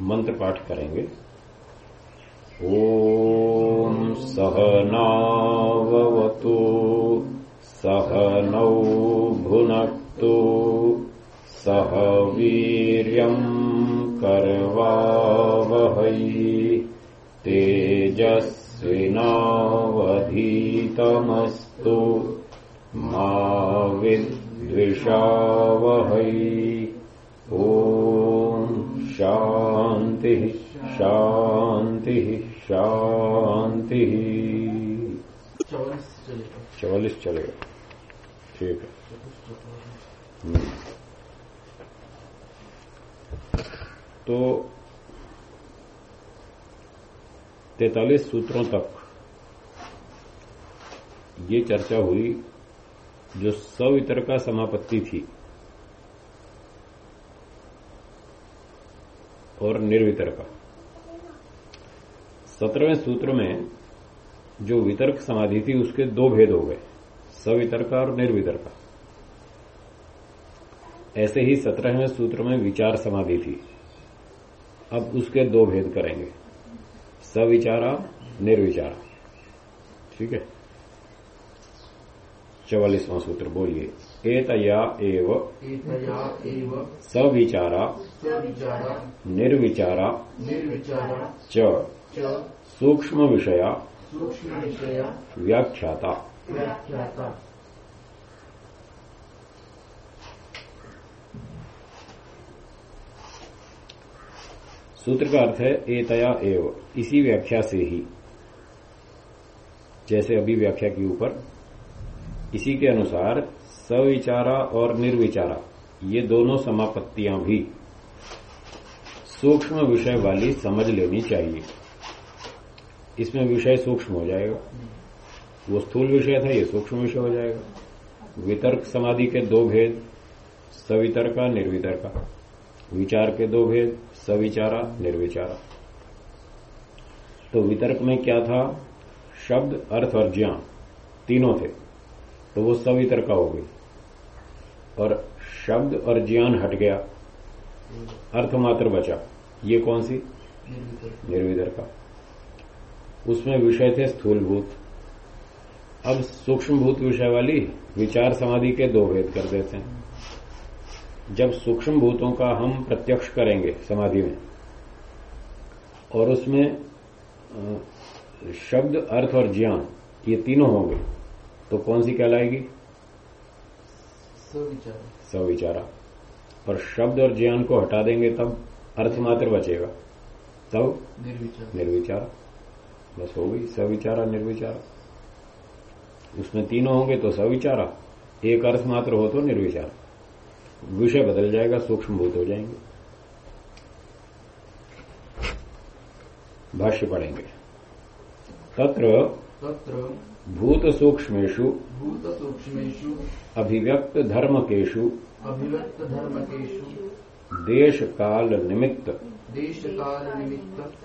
मंत्र पाठ करेंगे। ओम सहनावतु सहनौ भुनक्तु सह वीर्यम् करवावहै तेजस्विनावधीतमस्तु मा विद्विषावहै। ॐ शान्तिः शान्तिः शान्तिः चौवालीस चलेगा ठीक है। तो तैतालीस सूत्रों तक ये चर्चा हुई जो सवितर का समापत्ति थी। और निर्वितर का सत्रहवें सूत्र में जो वितर्क समाधि थी, उसके दो भेद हो गए सवितर का और निर्वितर का ऐसे ही सत्रहवें सूत्र में विचार समाधि थी। अब उसके दो भेद करेंगे, सविचारा, निर्विचारा। ठीक है? चौवालीसवां सूत्र बोलिए। एतया एव एतया एव सविचारा निर्विचारा निर्विचारा च सूक्ष्म विषया व्याख्याता। सूत्र का अर्थ है एतया एव। इसी व्याख्या से ही जैसे अभी व्याख्या के ऊपर इसी के अनुसार सविचारा और निर्विचारा, ये दोनों समापत्तियाँ भी सूक्ष्म विषय वाली समझ लेनी चाहिए। इसमें विषय सूक्ष्म हो जाएगा। वो स्थूल विषय था, ये सूक्ष्म विषय हो जाएगा। वितर्क समाधि के दो भेद सवितर निर्वितर्का विचार के दो भेद, सविचारा, निर्विचारा। तो वितर्क में क्या था? शब्द, अर्थ और ज्ञान, तीनों थे। तो वो सवितर का हो गई। और शब्द और ज्ञान हट गया। अर्थ मात्र बचा। ये कौन सी? निर्वितर का। उसमें विषय थे स्थूलभूत। अब सूक्ष्मभूत विषय वाली विचार समाधि के दो भेद कर देते हैं। जब सूक्ष्म भूतों का हम प्रत्यक्ष करेंगे समाधि में, और उसमें शब्द, अर्थ और ज्ञान, ये तीनों होंगे तो कौन सी कहलाएगी? सविचारा। सविचारा। और शब्द और ज्ञान को हटा देंगे तब अर्थ मात्र बचेगा। तब निर्विचार। निर्विचार। बस हो गई सविचारा निर्विचारा। उसमें तीनों होंगे तो सविचारा एक अर्थ मात्र हो तो निर्विचार। विषय बदल जाएगा सूक्ष्मभूत हो जाएँगे। भाष्य पढ़ेंगे। तत्र तत्र भूत सूक्ष्मेशु भूत सूक्ष्मेषु अभिव्यक्त धर्मकेशु अभिव्यक्त धर्मकेषु देश काल निमित्त देश काल निमित्त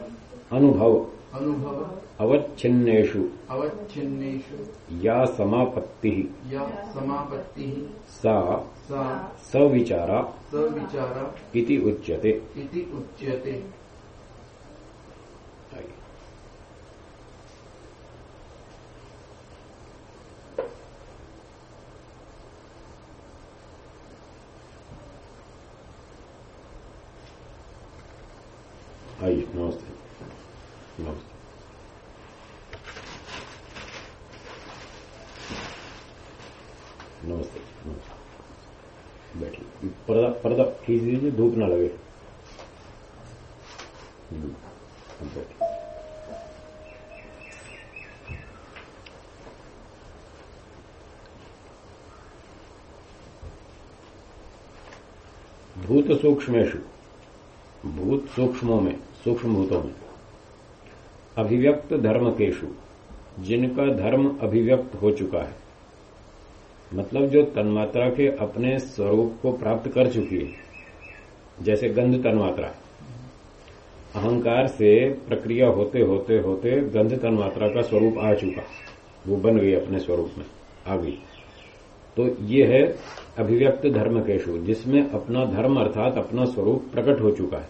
अनुभव अनुभव अवच्छिन्नेषु अवच्छिन्नेषु या समापत्ति या समापत्ति सा सा सविचारा सविचारा इति उच्यते। इति उच्यते। दीजिए धूप ना लगे। भूत सूक्ष्मेशु भूत सूक्ष्मों में, सूक्ष्म भूतों में। अभिव्यक्त धर्म केशु जिनका धर्म अभिव्यक्त हो चुका है। मतलब जो तन्मात्रा के अपने स्वरूप को प्राप्त कर चुकी है। जैसे गंध तन्मात्रा अहंकार से प्रक्रिया होते होते होते गंध तन्मात्रा का स्वरूप आ चुका। वो बन गई अपने स्वरूप में आ गई। तो ये है अभिव्यक्त धर्म केशु जिसमें अपना धर्म अर्थात अपना स्वरूप प्रकट हो चुका है।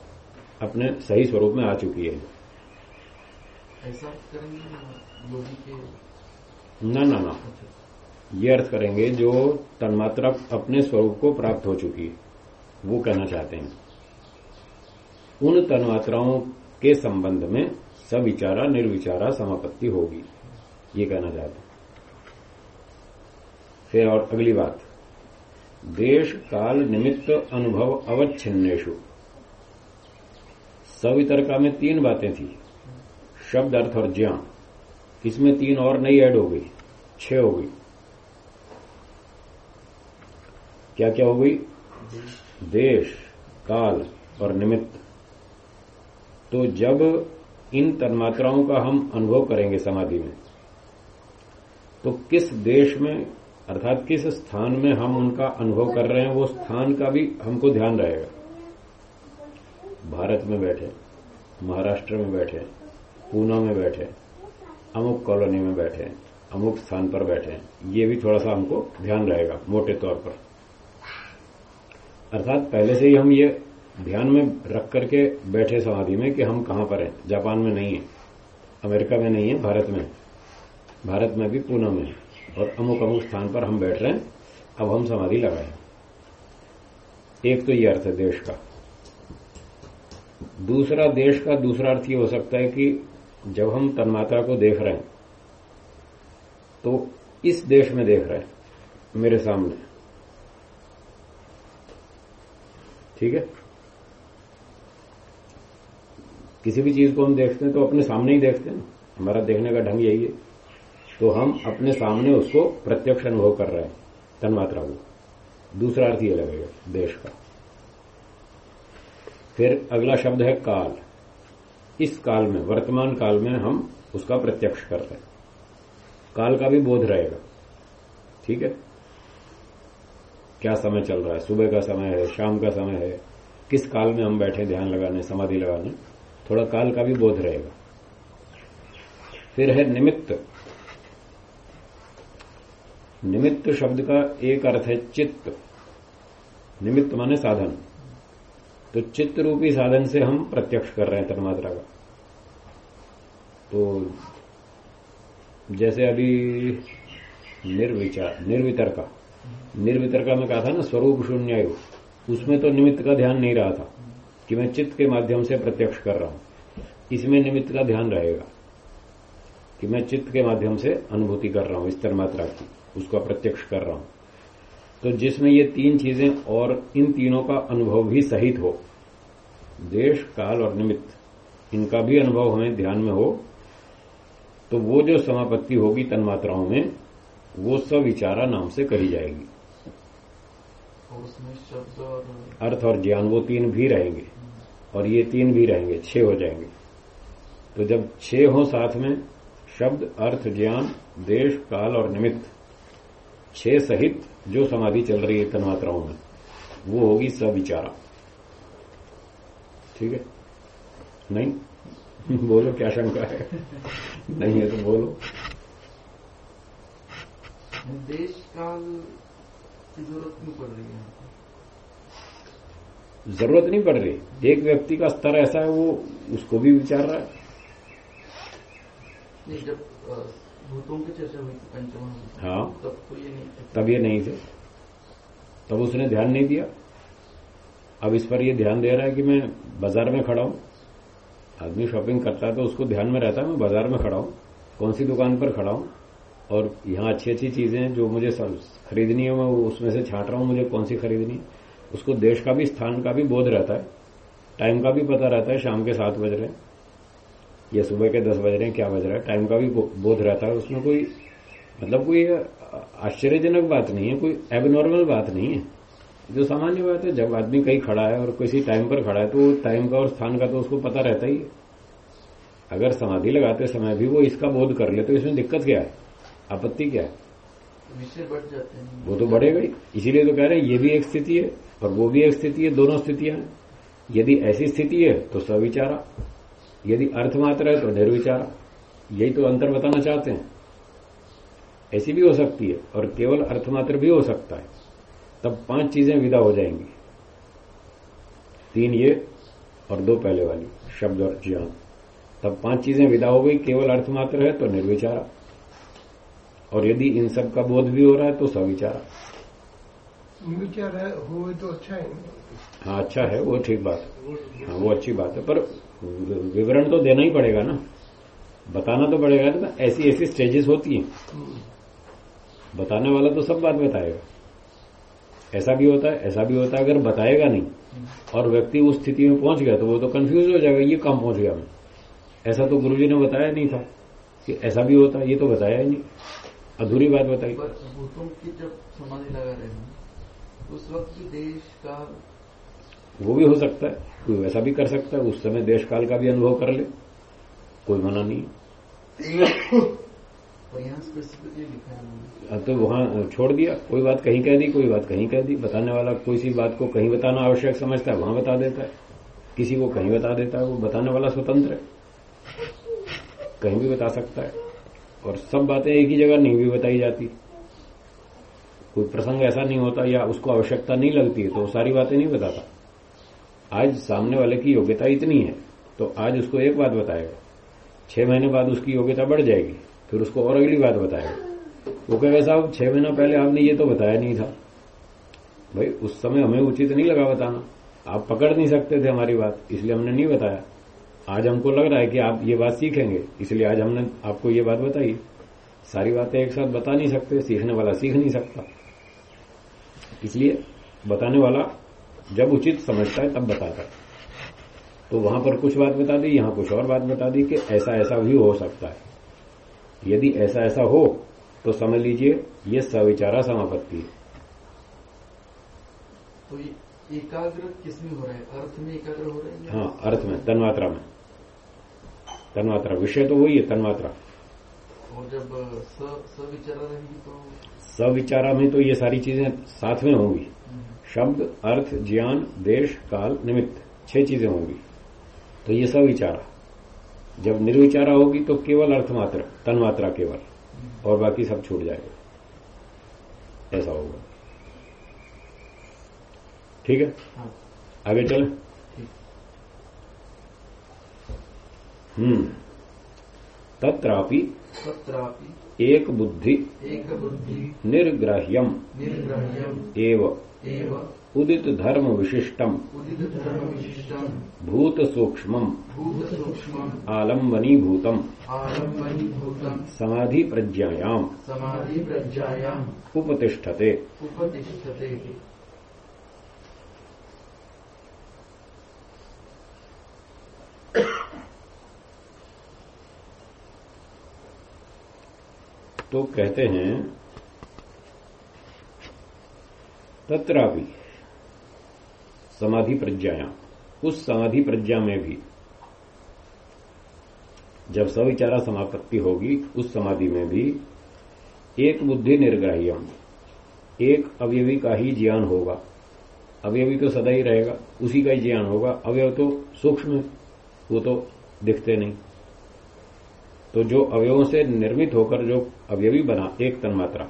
अपने सही स्वरूप में आ चुकी है। ऐसा करेंगे योगी के ना ना ना। ये अर्थ करेंगे जो तन्मात्रा अपने स्वरूप को प्राप्त हो चुकी है। वो कहना चाहते हैं। उन तन्मात्राओं के संबंध में सविचारा, निर्विचारा समापत्ति होगी, ये कहना चाहते हैं। फिर और अगली बात। देश काल निमित्त अनुभव अवच्छिन्नेशु सवितरका में तीन बातें थी। शब्द, अर्थ और ज्ञान। इसमें तीन और नई ऐड हो गई। छह हो गई। क्या क्या हो गई? देश, काल और निमित्त। तो जब इन तन्मात्राओं का हम अनुभव करेंगे समाधि में तो किस देश में, अर्थात किस स्थान में हम उनका अनुभव कर रहे हैं, वो स्थान का भी हमको ध्यान रहेगा। भारत में बैठे, महाराष्ट्र में बैठे, पूना में बैठे, अमुक कॉलोनी में बैठे, अमुक स्थान पर बैठे, ये भी थोड़ा सा हमको ध्यान रहेगा, मोटे तौर पर। अर्थात पहले से ही हम ये ध्यान में रख करके बैठे समाधि में कि हम कहाँ पर हैं? जापान में नहीं है। अमेरिका में नहीं है, भारत में भारत में भी पूना में और अमुक अमुक स्थान पर हम बैठ रहे हैं। अब हम समाधि लगाए एक तो ये अर्थ है देश का। दूसरा देश का दूसरा अर्थ ये हो सकता है कि जब हम तन्मात्रा को देख रहे हैं तो इस देश में देख रहे हैं, मेरे सामने। ठीक है? किसी भी चीज़ को हम देखते हैं तो अपने सामने ही देखते हैं। हमारा देखने का ढंग यही है। तो हम अपने सामने उसको प्रत्यक्ष अनुभव कर रहे हैं। तन्मात्रा को। दूसरा अर्थ ये लगेगा, देश का। फिर अगला शब्द है काल। इस काल में, वर्तमान काल में हम उसका प्रत्यक्ष कर रहे हैं। काल का भी बोध रहेगा। ठीक है? क्या समय चल रहा है? सुबह का समय है, शाम का समय है? किस काल में हम बैठे ध्यान लगाने, समाधि लगाने? थोड़ा काल का भी बोध रहेगा। फिर है निमित्त। निमित्त शब्द का एक अर्थ है चित्त। निमित्त माने साधन। तो चित्त रूपी साधन से हम प्रत्यक्ष कर रहे हैं तन्मात्रा का। तो जैसे अभी निर्विचार निर्वितर का निर्वितर का मैं कहा था ना, स्वरूप शून्य उसमें तो निमित्त का ध्यान नहीं रहा था कि मैं चित्त के माध्यम से प्रत्यक्ष कर रहा हूँ। इसमें निमित्त का ध्यान रहेगा कि मैं चित्त के माध्यम से अनुभूति कर रहा हूँ इस तन्मात्रा की, उसको प्रत्यक्ष कर रहा हूँ। तो जिसमें ये तीन चीज़ें और इन तीनों का अनुभव भी सहित हो, देश, काल और निमित्त, इनका भी अनुभव हमें ध्यान में हो तो वो जो समापत्ति होगी तन्मात्राओं में वो सविचारा नाम से करी जाएगी। और उसमें शब्द और अर्थ और ज्ञान वो तीन भी रहेंगे और ये तीन भी रहेंगे छह हो जाएँगे। तो जब छह हो साथ में शब्द अर्थ ज्ञान देश काल और निमित्त छह सहित जो समाधि चल रही है तन्मात्राओं में वो होगी सविचारा। ठीक है? नहीं? बोलो क्या शंका है? नहीं है तो बोलो। देश काल की ज़रूरत नहीं पड़ रही है ज़रूरत नहीं पड़ रही। एक व्यक्ति का स्तर ऐसा है वो उसको भी विचार रहा है। नहीं जब भूतों की चर्चा हुई थी पंचमहाभूत हाँ। तब तो ये नहीं था। तब ये नहीं थे। तब उसने ध्यान नहीं दिया। अब इस पर ये ध्यान दे रहा है कि मैं बाज़ार में खड़ा हूँ। आदमी शॉपिंग करता है तो उसको ध्यान में रहता है मैं बाज़ार में खड़ा हूँ। कौन सी दुकान पर खड़ा हूँ? और यहाँ अच्छी अच्छी चीज़ें हैं जो मुझे खरीदनी है, मैं उसमें से छांट रहा हूँ मुझे कौन सी खरीदनी उसको देश का भी, स्थान का भी बोध रहता है। टाइम का भी पता रहता है, शाम के सात बज रहे हैं। या सुबह के दस बज रहे हैं, क्या बज रहा है? टाइम का भी बोध रहता है। उसमें कोई मतलब कोई आश्चर्यजनक बात नहीं है, कोई एबनॉर्मल बात नहीं है। जो सामान्य बात है, जब आदमी कहीं खड़ा है और किसी टाइम पर खड़ा है तो टाइम का और स्थान का तो उसको पता रहता ही है। अगर समाधि लगाते समय भी वो इसका बोध कर ले तो इसमें दिक्कत क्या है? आपत्ति क्या? है विषय बढ़ जाते हैं। वो तो बढ़ेगा ही इसीलिए तो कह रहे हैं ये भी एक स्थिति है और वो भी एक स्थिति है दोनों स्थितियाँ हैं। यदि ऐसी स्थिति है तो सविचारा। यदि अर्थ मात्र है तो निर्विचारा। यही तो अंतर बताना चाहते हैं। ऐसी भी हो सकती है और केवल अर्थमात्र भी हो सकता है। तब पाँच चीज़ें विदा हो जाएँगी। तीन ये और दो पहले वाली शब्द और ज्ञान। तब पाँच चीज़ें विदा हो गई केवल अर्थमात्र है तो निर्विचारा। और यदि इन सब का बोध भी हो रहा है तो सविचारा। विचार है हो तो अच्छा है। हाँ अच्छा है वो ठीक बात है। हाँ वो अच्छी बात है पर विवरण तो देना ही पड़ेगा ना। बताना तो पड़ेगा ना ऐसी ऐसी स्टेजेस होती हैं। बताने वाला तो सब बात बताएगा। ऐसा भी होता है ऐसा भी होता है अगर बताएगा नहीं और व्यक्ति उस स्थिति में पहुँच गया तो वो तो कंफ्यूज हो जाएगा ये कम पहुँच गया। मैं ऐसा तो गुरुजी ने बताया नहीं था कि ऐसा भी होता है ये तो बताया ही नहीं। अधूरी बात बताई। भूतों की जब समाधि लगा रहे हैं उस वक्त देश का वो भी हो सकता है कोई वैसा भी कर सकता है उस समय देश काल का भी अनुभव कर ले कोई मना नहीं है। तो वहाँ छोड़ दिया कोई बात कहीं कह दी कोई बात कहीं कह दी बताने वाला कोई सी बात को कहीं बताना आवश्यक समझता है वहाँ बता देता है। किसी को कहीं बता देता है वो बताने वाला स्वतंत्र है। कहीं भी बता सकता है। और सब बातें एक ही जगह नहीं भी बताई जाती। कोई प्रसंग ऐसा नहीं होता या उसको आवश्यकता नहीं लगती तो सारी बातें नहीं बताता। आज सामने वाले की योग्यता इतनी है तो आज उसको एक बात बताएगा। छह महीने बाद उसकी योग्यता बढ़ जाएगी, फिर उसको और अगली बात बताएगा। वो कहेगा साहब छह महीना पहले आपने ये तो बताया नहीं था। भाई, उस समय हमें उचित नहीं लगा बताना। आप पकड़ नहीं सकते थे हमारी बात, इसलिए हमने नहीं बताया। आज हमको लग रहा है कि आप ये बात सीखेंगे इसलिए आज हमने आपको ये बात बताई। सारी बातें एक साथ बता नहीं सकते सीखने वाला सीख नहीं सकता। इसलिए बताने वाला जब उचित समझता है तब बताता है। तो वहाँ पर कुछ बात बता दी यहाँ कुछ और बात बता दी कि ऐसा ऐसा भी हो सकता है। यदि ऐसा ऐसा हो तो समझ लीजिए ये सविचारा समापत्ति है। तो एकाग्र किसमें हो रहा है? अर्थ में एकाग्र हो रहे हैं हाँ अर्थ में तन्मात्रा में। तन्मात्रा विषय तो वही है तन्मात्रा। और जब सविचारा रहेंगी तो सविचारा में तो ये सारी चीज़ें साथ में होंगी। शब्द अर्थ ज्ञान देश काल निमित्त छह चीज़ें होंगी। तो ये सविचारा। जब निर्विचारा होगी तो केवल अर्थ मात्र तन्मात्रा केवल। और बाकी सब छूट जाएगा। ऐसा होगा। ठीक है? हाँ। आगे चले ठीक हम्म तत्रापि तत्रापि एक बुद्धि एक बुद्धि निर्ग्राह्यम निर्ग्राह्यम एव एव उदित धर्म विशिष्टम उदित धर्म विशिष्टम भूत सूक्ष्मम भूत सूक्ष्म आलम्बनीभूतम आलम्बनी भूतम समाधि प्रज्ञायाम समाधि प्रज्ञायाम उपतिष्ठते उपतिष्ठते तो कहते हैं, तत्रापि समाधि प्रज्ञायाम उस समाधि प्रज्ञा में भी जब सविचारा समापत्ति होगी, उस समाधि में भी एक बुद्धि निर्ग्राह्यम, एक अवयवी का ही ज्ञान होगा। अवयवी तो सदा ही रहेगा, उसी का ही ज्ञान होगा। अवयव तो सूक्ष्म वो तो दिखते नहीं। तो जो अवयवों से निर्मित होकर जो अवयवी बना, एक तन्मात्रा,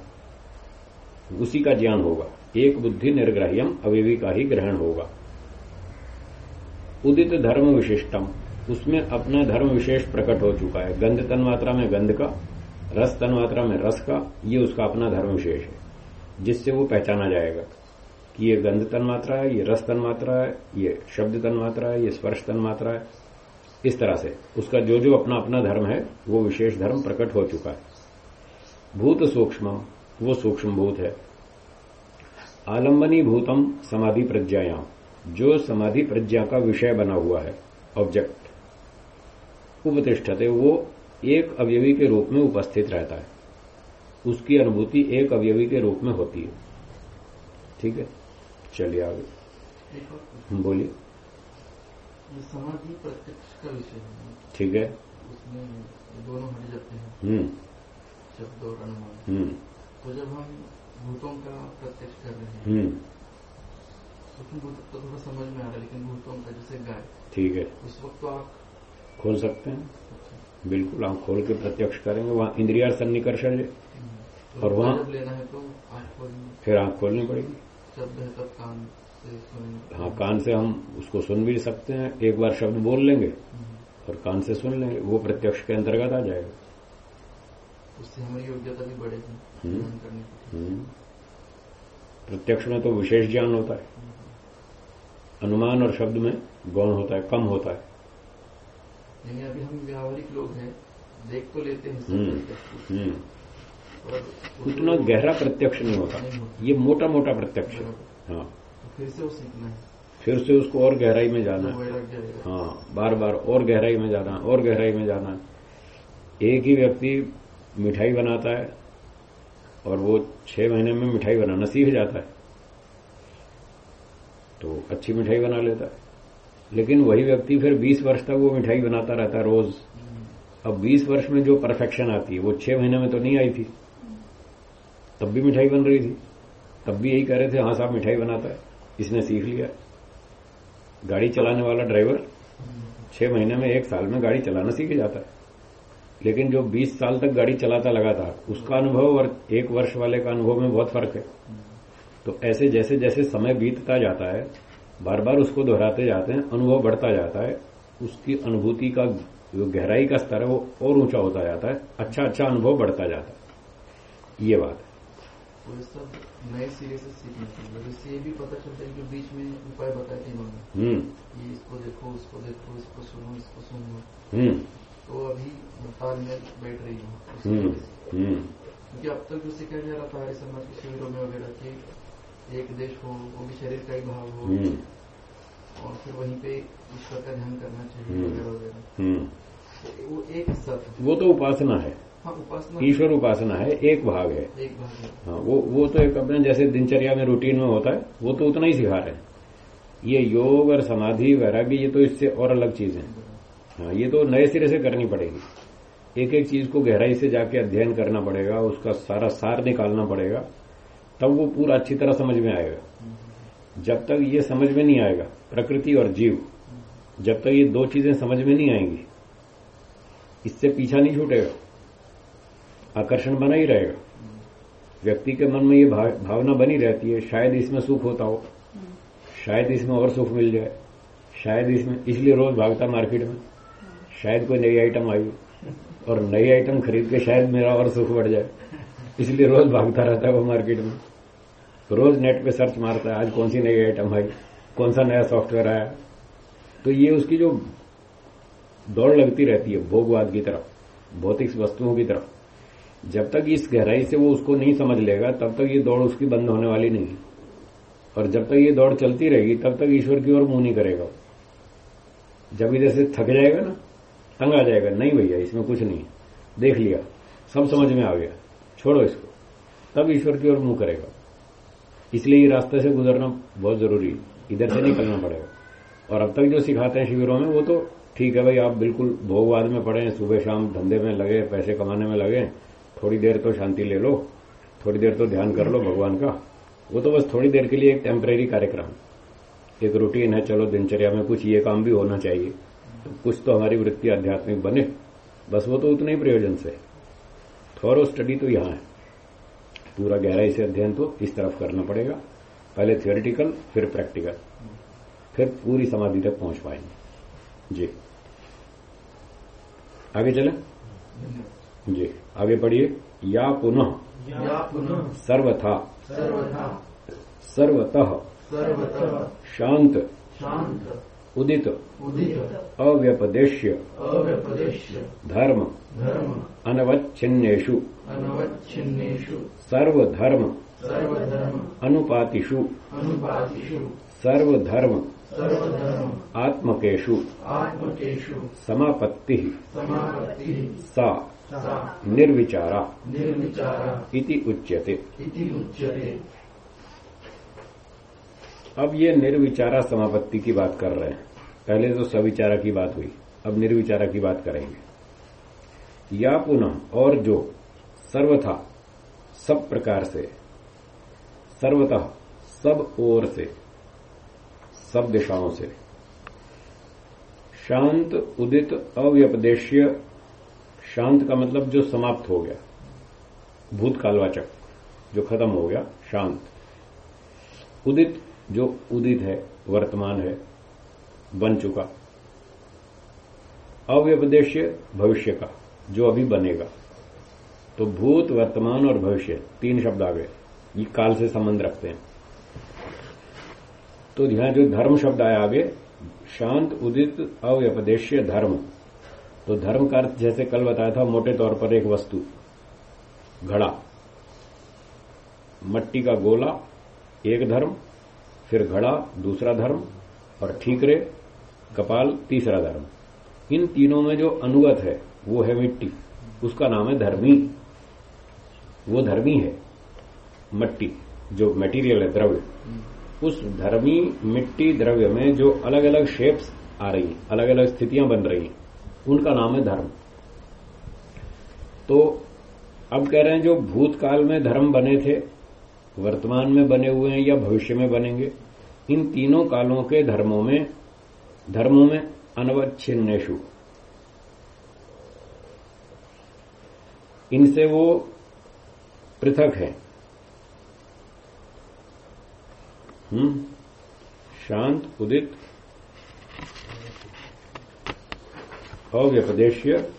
उसी का ज्ञान होगा। एक बुद्धि निर्ग्राह्यम, अवयवी का ही ग्रहण होगा। उदित धर्म विशिष्टम, उसमें अपना धर्म विशेष प्रकट हो चुका है। गंध तन्मात्रा में गंध का, रस तन्मात्रा में रस का, ये उसका अपना धर्म विशेष है, जिससे वो पहचाना जाएगा कि ये गंध तन्मात्रा है, ये रस तन्मात्रा है, ये शब्द तन्मात्रा है, ये स्पर्श तन्मात्रा है। इस तरह से? उसका जो जो अपना अपना धर्म है वो विशेष धर्म प्रकट हो चुका है। भूत सूक्ष्म वो सूक्ष्म भूत है। आलंबनी भूतम समाधि प्रज्ञायाम जो समाधि प्रज्ञा का विषय बना हुआ है ऑब्जेक्ट उपतिष्ठते वो एक अवयवी के रूप में उपस्थित रहता है। उसकी अनुभूति एक अवयवी के रूप में होती है। ठीक है? चलिए आगे। बोलिए। समाधि प्रत्यक्ष का विषय है। ठीक है। उसमें दोनों हट जाते हैं। हम्म। शब्द और अनुमान। हम्म। तो जब हम भूतों का प्रत्यक्ष कर रहे हैं हम्म। सूक्ष्म भूत तो थोड़ा समझ में आ रहा है लेकिन भूतों का जैसे गाय। ठीक है। उस वक्त तो आप खोल सकते हैं। बिल्कुल आँख खोल के प्रत्यक्ष करेंगे। वहाँ इंद्रिया सन्निकर्षण तो और वहाँ- लेना है तो आँख खोलनी। फिर आँख खोलनी पड़ेगी। शब्द है तब कान सुनेंगे हाँ कान से हम उसको सुन भी सकते हैं एक बार शब्द बोल लेंगे और कान से सुन लेंगे वो प्रत्यक्ष के अंतर्गत आ जाएगा। उससे हमारी योग्यता भी बढ़ेगी हम्म। हम्म। प्रत्यक्ष में तो विशेष ज्ञान होता है। अनुमान और शब्द में गौण होता है कम होता है। यानी अभी हम व्यावहारिक लोग हैं देख तो लेते हैं सब हम्म। उतना गहरा प्रत्यक्ष नहीं होता। ये मोटा मोटा प्रत्यक्ष है। फिर से सीखना है। फिर से उसको और गहराई में जाना है। हाँ बार बार और गहराई में जाना और गहराई में जाना। एक ही व्यक्ति मिठाई बनाता है और वो छह महीने में मिठाई बनाना सीख जाता है। तो अच्छी मिठाई बना लेता है। लेकिन वही व्यक्ति फिर 20 वर्ष तक वो मिठाई बनाता रहता है रोज। अब 20 वर्ष में जो परफेक्शन आती है वो छह महीने में तो नहीं आई थी। तब भी मिठाई बन रही थी। तब भी यही कह रहे थे हाँ साहब मिठाई बनाता है। इसने सीख लिया। गाड़ी चलाने वाला ड्राइवर छह महीने में एक साल में गाड़ी चलाना सीख जाता। है लेकिन जो 20 साल तक गाड़ी चलाता लगातार, उसका अनुभव और एक वर्ष वाले का अनुभव में बहुत फ़र्क है। तो ऐसे जैसे जैसे समय बीतता जाता है बार बार उसको दोहराते जाते हैं, अनुभव बढ़ता जाता है, उसकी अनुभूति का जो गहराई का स्तर है, वो और ऊँचा होता जाता है अच्छा अच्छा अनुभव बढ़ता जाता है। ये बात है। नए सिरे से सीखना चाहिए इससे ये भी पता चलता है कि बीच में उपाय बताए थे इन्होंने हम्म। इसको देखो उसको देखो इसको सुनो इसको सुनो। हम्म। तो अभी तालमेल बैठ रही हो। हम्म। क्योंकि अब तक जो सिखाया जा रहा था हमारे समाज के शिविरों में वगैरह कि एक देश हो वो भी शरीर का ही भाव हो। और फिर वहीं पे ईश्वर का ध्यान करना चाहिए। वगैरह वगैरह। तो वो एक हिस्सा वो तो उपासना है हाँ। ईश्वर उपासना है एक भाग है। एक भाग है। हाँ वो वो तो एक अपने जैसे दिनचर्या में रूटीन में होता है वो तो उतना ही सिखा रहे हैं। ये योग और समाधि वैराग्य ये तो इससे और अलग चीज़ है। हाँ ये तो नए सिरे से करनी पड़ेगी। एक एक चीज़ को गहराई से जाके अध्ययन करना पड़ेगा उसका सारा सार निकालना पड़ेगा तब वो पूरा अच्छी तरह समझ में आएगा। जब तक ये समझ में नहीं आएगा प्रकृति और जीव जब तक ये दो चीज़ें समझ में नहीं आएँगी इससे पीछा नहीं छूटेगा। आकर्षण बना ही रहेगा। व्यक्ति के मन में ये भावना बनी रहती है, शायद इसमें सुख होता हो, शायद इसमें और सुख मिल जाए, शायद इसमें, इसलिए रोज भागता मार्केट में, शायद कोई नई आइटम आई और नई आइटम खरीद के शायद मेरा और सुख बढ़ जाए। इसलिए रोज भागता रहता है वो मार्केट में। तो रोज नेट पे सर्च मारता है, आज कौन सी नई आइटम आई, कौन सा नया सॉफ्टवेयर आया। तो ये उसकी जो दौड़ लगती रहती है, भोगवाद की तरफ़, भौतिक वस्तुओं की तरफ़। जब तक इस गहराई से वो उसको नहीं समझ लेगा, तब तक ये दौड़ उसकी बंद होने वाली नहीं। और जब तक ये दौड़ चलती रहेगी, तब तक ईश्वर की ओर मुँह नहीं करेगा जब इधर से थक जाएगा ना, तंग आ जाएगा, नहीं भैया, इसमें कुछ नहीं देख लिया, सब समझ में आ गया, छोड़ो इसको। तब ईश्वर की ओर मुँह करेगा। इसलिए ये रास्ते से गुजरना बहुत ज़रूरी है, इधर से निकलना पड़ेगा। और अब तक जो सिखाते हैं शिविरों में, वो तो ठीक है भाई, आप बिल्कुल भोगवाद में पड़े सुबह शाम धंधे में लगे, पैसे कमाने में लगे थोड़ी देर तो शांति ले लो, थोड़ी देर तो ध्यान कर लो भगवान का। वो तो बस थोड़ी देर के लिए एक टेम्परेरी कार्यक्रम। एक रूटीन है, चलो दिनचर्या में कुछ ये काम भी होना चाहिए। तो कुछ तो हमारी वृत्ति आध्यात्मिक बने। बस वो तो उतने ही प्रयोजन से। थोरो स्टडी तो यहाँ है। पूरा गहराई से अध्ययन तो इस तरफ़ करना पड़ेगा। पहले थियोरिटिकल फिर प्रैक्टिकल फिर पूरी समाधि तक पहुँच पाएँगे। जी। आगे चले? जी। आगे पढ़िए। या पुनः। या पुनः। सर्वथा। सर्वथा। सर्वतः। सर्वतः। शांत। शांत। उदित। उदित। अव्यपदेश्य। अव्यपदेश्य। धर्म। धर्म। अनवच्छिन्नेषु। अनवच्छिन्नेषु। सर्वधर्म। सर्वधर्म। अनुपातिषु। अनुपातिषु। सर्वधर्म। सर्वधर्म। आत्मकेषु। आत्मकेषु। समापत्ति। समापत्ति। सा। सा निर्विचारा निर्विचारा इति उच्यते। इति उच्यते। अब ये निर्विचारा समापत्ति की बात कर रहे हैं। पहले तो सविचारा की बात हुई अब निर्विचारा की बात करेंगे। या पुनः और जो सर्वथा सब प्रकार से सर्वतः सब ओर से सब दिशाओं से शांत उदित अव्यपदेश्य शांत का मतलब जो समाप्त हो गया। भूतकालवाचक जो खत्म हो गया, शांत। उदित, जो उदित है, वर्तमान है, बन चुका। अव्यपदेश्य भविष्य का, जो अभी बनेगा। तो भूत, वर्तमान और भविष्य, तीन शब्द आ गए। ये काल से संबंध रखते हैं। तो यहाँ जो धर्म शब्द आया आगे, शांत, उदित अव्यपदेश्य धर्म। तो धर्म का अर्थ जैसे कल बताया था, मोटे तौर पर एक वस्तु, घड़ा। मट्टी का गोला, एक धर्म, फिर घड़ा, दूसरा धर्म, और ठीकरे, कपाल, तीसरा धर्म। इन तीनों में जो अनुगत है, वो है मिट्टी। उसका नाम है धर्मी। वो धर्मी है, मट्टी, जो मटेरियल है, द्रव्य। उस धर्मी मिट्टी द्रव्य में जो अलग अलग शेप्स आ रही अलग अलग स्थितियाँ बन रही हैं उनका नाम है धर्म। तो अब कह रहे हैं, जो भूतकाल में धर्म बने थे, वर्तमान में बने हुए हैं या भविष्य में बनेंगे, इन तीनों कालों के धर्मों में धर्मों में अनवच्छिन्नेशु इनसे वो पृथक है। हम्म? शांत, उदित अव्यपदेश्य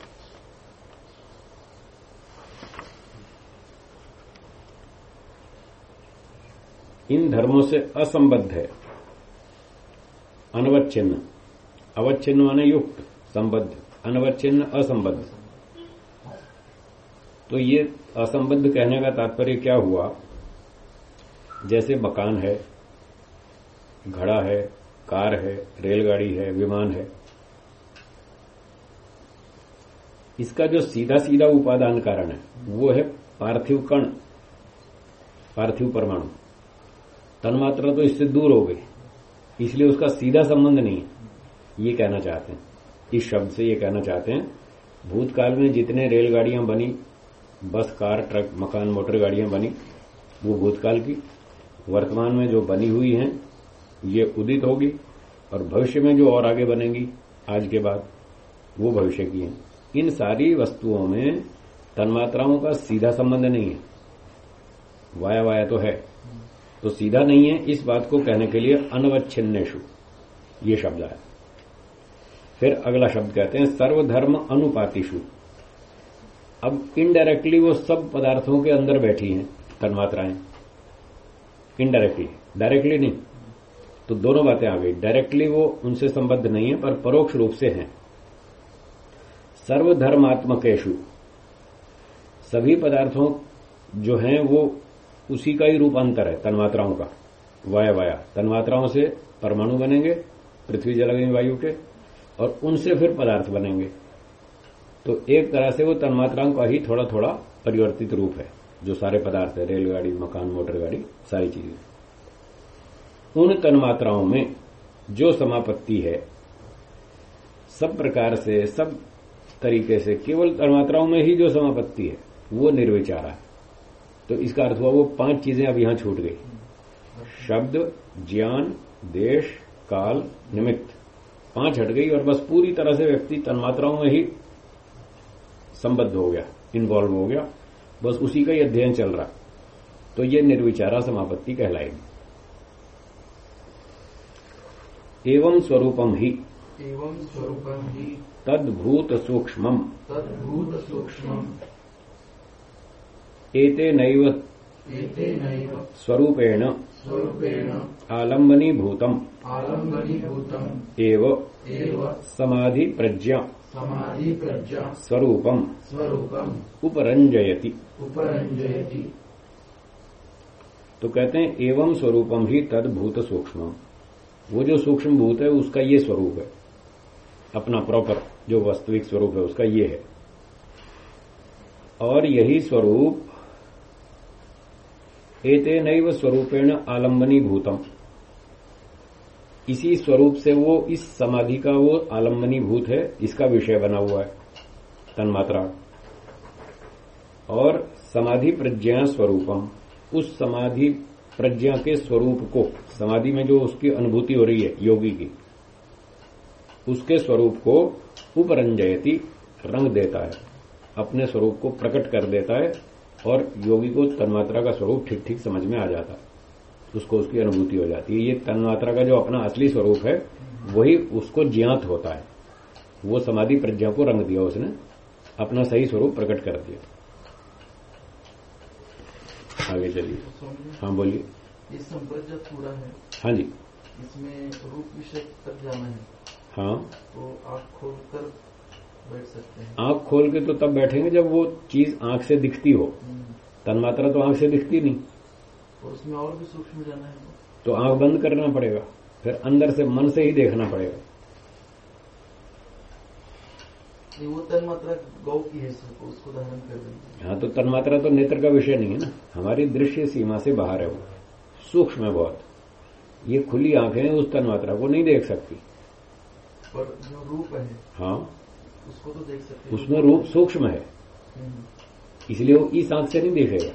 इन धर्मों से असंबद्ध है। अनवच्छिन्न। अवच्छिन्न माने युक्त, संबद्ध। अनवच्छिन्न, असंबद्ध। तो ये असंबद्ध कहने का तात्पर्य क्या हुआ? जैसे मकान है, घड़ा है, कार है, रेलगाड़ी है, विमान है इसका जो सीधा सीधा उपादान कारण है, वो है पार्थिव कण, पार्थिव परमाणु। तन्मात्रा तो इससे दूर हो गई, इसलिए उसका सीधा संबंध नहीं है। ये कहना चाहते हैं, इस शब्द से ये कहना चाहते हैं, भूतकाल में जितने रेलगाड़ियाँ बनी, बस, कार, ट्रक, मकान, मोटर गाड़ियाँ बनी, वो भूतकाल की, वर्तमान में जो बनी हुई हैं, ये उदित होगी, और भविष्य में जो और आगे बनेंगी, आज के बाद, वो भविष्य की हैं। इन सारी वस्तुओं में तन्मात्राओं का सीधा संबंध नहीं है। वाया वाया तो है। तो सीधा नहीं है, इस बात को कहने के लिए अनवच्छिन्नेशु ये शब्द है। फिर अगला शब्द कहते हैं, सर्वधर्म अनुपातिशु अब इनडायरेक्टली वो सब पदार्थों के अंदर बैठी हैं, तन्मात्राएँ। इनडायरेक्टली डायरेक्टली नहीं। तो दोनों बातें आ गई। डायरेक्टली वो उनसे संबद्ध नहीं है, पर परोक्ष रूप से हैं। सर्वधर्मात्मकेशु सभी पदार्थों जो हैं वो उसी का ही रूपांतर है, तन्मात्राओं का। Via via. तन्मात्राओं से परमाणु बनेंगे, पृथ्वी जल अग्नि वायु के, और उनसे फिर पदार्थ बनेंगे। तो एक तरह से वो तन्मात्राओं का ही थोड़ा थोड़ा परिवर्तित रूप है, जो सारे पदार्थ है, रेलगाड़ी, मकान मोटर गाड़ी सारी चीज़ें। उन तन्मात्राओं में जो समापत्ति है, सब प्रकार से, सब तरीके से, केवल तन्मात्राओं में ही जो समापत्ति है, वो निर्विचारा है। तो इसका अर्थ हुआ, वो पाँच चीज़ें अब यहाँ छूट गई। शब्द, ज्ञान, देश, काल, निमित्त। पाँच हट गई और बस पूरी तरह से व्यक्ति तन्मात्राओं में ही संबद्ध हो गया इन्वॉल्व हो गया। बस उसी का ही अध्ययन चल रहा। तो ये निर्विचारा समापत्ति कहलाएगी। एवं स्वरूपम ही। एवं स्वरूपम ही। तद्भूत सूक्ष्मम तद्भूत सूक्ष्म एते नैव एते नैव स्वरूपेण स्वरूपेण आलम्बनीभूतम। आलम्बनीभूतम्। एव प्रज्ञा समाधि प्रज्ञा स्वरूपम। स्वरूपम्। उपरंजयति उपरञ्जयति। तो कहते हैं एवं स्वरूपम ही तद्भूत सूक्ष्म वो जो सूक्ष्म भूत है उसका ये स्वरूप है। अपना प्रॉपर जो वास्तविक स्वरूप है, उसका ये है। और यही स्वरूप एते नैव स्वरूपेण आलम्बनी भूतम। इसी स्वरूप से वो, इस समाधि का वो आलम्बनी भूत है, इसका विषय बना हुआ है, तन्मात्रा। और समाधि प्रज्ञा स्वरूपम, उस समाधि प्रज्ञा के स्वरूप को, समाधि में जो उसकी अनुभूति हो रही है, योगी की उसके स्वरूप को उपरंजयति रंग देता है। अपने स्वरूप को प्रकट कर देता है और योगी को तन्मात्रा का स्वरूप ठीक ठीक समझ में आ जाता। है उसको उसकी अनुभूति हो जाती है। ये तन्मात्रा का जो अपना असली स्वरूप है वही उसको ज्ञात होता है। वो समाधि प्रज्ञा को रंग दिया उसने अपना सही स्वरूप प्रकट कर दिया। आगे चलिए। हाँ बोलिए। ये संपर्क पूरा है हाँ जी। इसमें रूप विषय तक जाना है। हाँ। तो आप खोल कर बैठ सकते हैं। आँख खोल के तो तब बैठेंगे जब वो चीज़ आँख से दिखती हो। हम्म, तन्मात्रा तो आँख से दिखती नहीं। और उसमें और भी सूक्ष्म जाना है। तो आँख बंद करना पड़ेगा। फिर अंदर से मन से ही देखना पड़ेगा। वो तन मात्रा गौ की है उसको धारण कर देंगे हाँ तो तन्मात्रा तो नेत्र का विषय नहीं है ना। हमारी दृश्य सीमा से बाहर है वो। सूक्ष्म है बहुत। ये खुली आँखें उस तन्मात्रा को नहीं देख सकती। पर जो रूप है हाँ। उसको तो देख सकते हैं। उसमें रूप सूक्ष्म है। हम्म, इसलिए वो इस आँख से नहीं दिखेगा।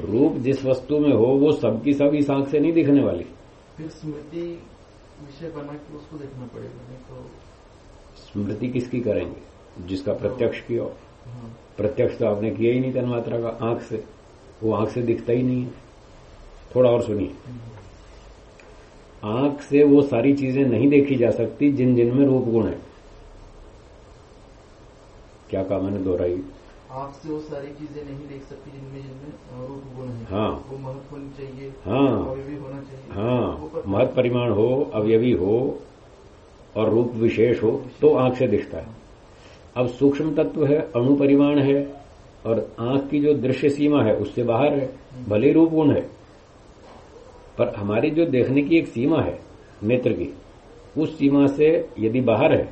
रूप जिस वस्तु में हो वो सबकी सब इस आँख से नहीं दिखने वाली। फिर स्मृति विषय बना के उसको देखना पड़ेगा नहीं तो स्मृति किसकी करेंगे? जिसका प्रत्यक्ष किया हो। प्रत्यक्ष तो आपने किया ही नहीं तन्मात्रा का आँख से। वो आँख से दिखता ही नहीं है। थोड़ा और सुनिए। आँख से वो सारी चीज़ें नहीं देखी जा सकती जिन जिन में रूप गुण है। क्या कहा मैंने दोहराई आँख से वो सारी चीज़ें नहीं देख सकती जिनमें जिनमें रूप गुण है। हाँ। वो महत्व होनी चाहिए हाँ। अवयवी होना चाहिए। हाँ। पर- महत परिमाण हो अवयवी हो और रूप विशेष हो तो आँख से दिखता है। अब सूक्ष्म तत्व है अणु परिमाण है और आँख की जो दृश्य सीमा है उससे बाहर है। भले ही रूप गुण है पर हमारी जो देखने की एक सीमा है नेत्र की उस सीमा से यदि बाहर है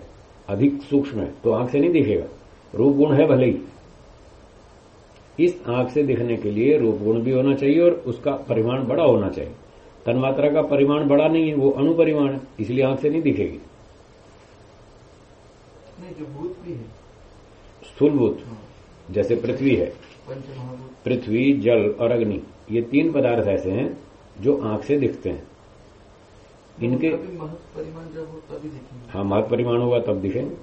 अधिक सूक्ष्म है तो आँख से नहीं दिखेगा। रूप गुण है भले ही। इस आँख से दिखने के लिए रूप गुण भी होना चाहिए और उसका परिमाण बड़ा होना चाहिए। तन्मात्रा का परिमाण बड़ा नहीं है वो अणु परिमाण है इसलिए आँख से नहीं दिखेगी। नहीं जो भूत भी है। हाँ, जैसे पृथ्वी है। पृथ्वी जल और अग्नि ये तीन पदार्थ ऐसे हैं जो आँख से दिखते हैं। इनके महत्व परिमाण जब हो तभी दिखेंगे। हाँ महत परिमाण होगा तब दिखेंगे।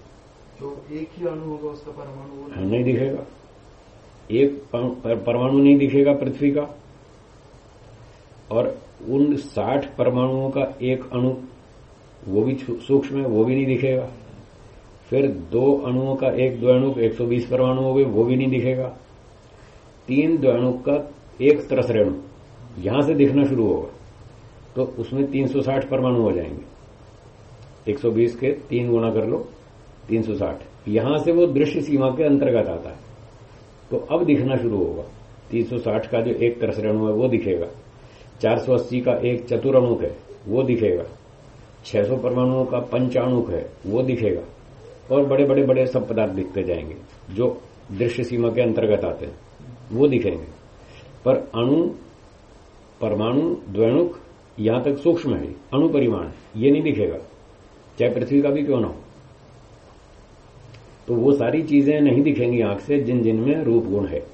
जो एक ही अणु होगा उसका परमाणु हाँ, नहीं दिखेगा। एक पर- पर- परमाणु नहीं दिखेगा पृथ्वी का। और उन साठ परमाणुओं का एक अणु वो भी सूक्ष्म है वो भी नहीं दिखेगा। फिर दो अणुओं का एक द्वैणु 120 परमाणु हो गए वो भी नहीं दिखेगा। तीन द्वैणु का एक तरस रेणु यहाँ से दिखना शुरू होगा। तो उसमें 360 परमाणु हो जाएँगे। 120 के तीन गुना कर लो 360 यहाँ से वो दृश्य सीमा के अंतर्गत आता है। तो अब दिखना शुरू होगा। 360 का जो एक तरस रेणु है, वो दिखेगा। 480 का एक चतुरणुक है, वो दिखेगा। 600 परमाणुओं का पंचाणुक है, वो दिखेगा। और बड़े बड़े बड़े सब पदार्थ दिखते जाएँगे, जो दृश्य सीमा के अंतर्गत आते हैं, वो दिखेंगे। पर अणु परमाणु, द्वैणुक, यहाँ तक सूक्ष्म है अणु परिमाण है ये नहीं दिखेगा। चाहे पृथ्वी का भी क्यों ना हो। तो वो सारी चीज़ें नहीं दिखेंगी आँख से, जिन जिनमें रूप गुण है।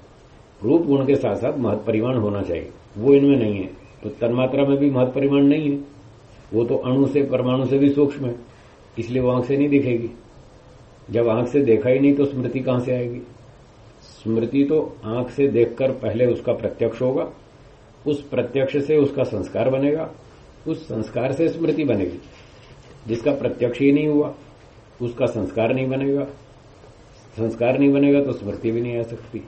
रूप गुण के साथ साथ महत परिमाण होना चाहिए। वो इनमें नहीं है। तो तन्मात्रा में भी महत परिमाण नहीं है। वो तो अणु से, परमाणु से भी सूक्ष्म है। इसलिए वो आँख से नहीं दिखेगी। जब आँख से देखा ही नहीं तो स्मृति कहाँ से आएगी? स्मृति तो आँख से देखकर पहले उसका प्रत्यक्ष होगा। उस प्रत्यक्ष से उसका संस्कार बनेगा, उस संस्कार से स्मृति बनेगी। जिसका प्रत्यक्ष ही नहीं हुआ, उसका संस्कार नहीं बनेगा। संस्कार नहीं बनेगा तो स्मृति भी नहीं आ सकती।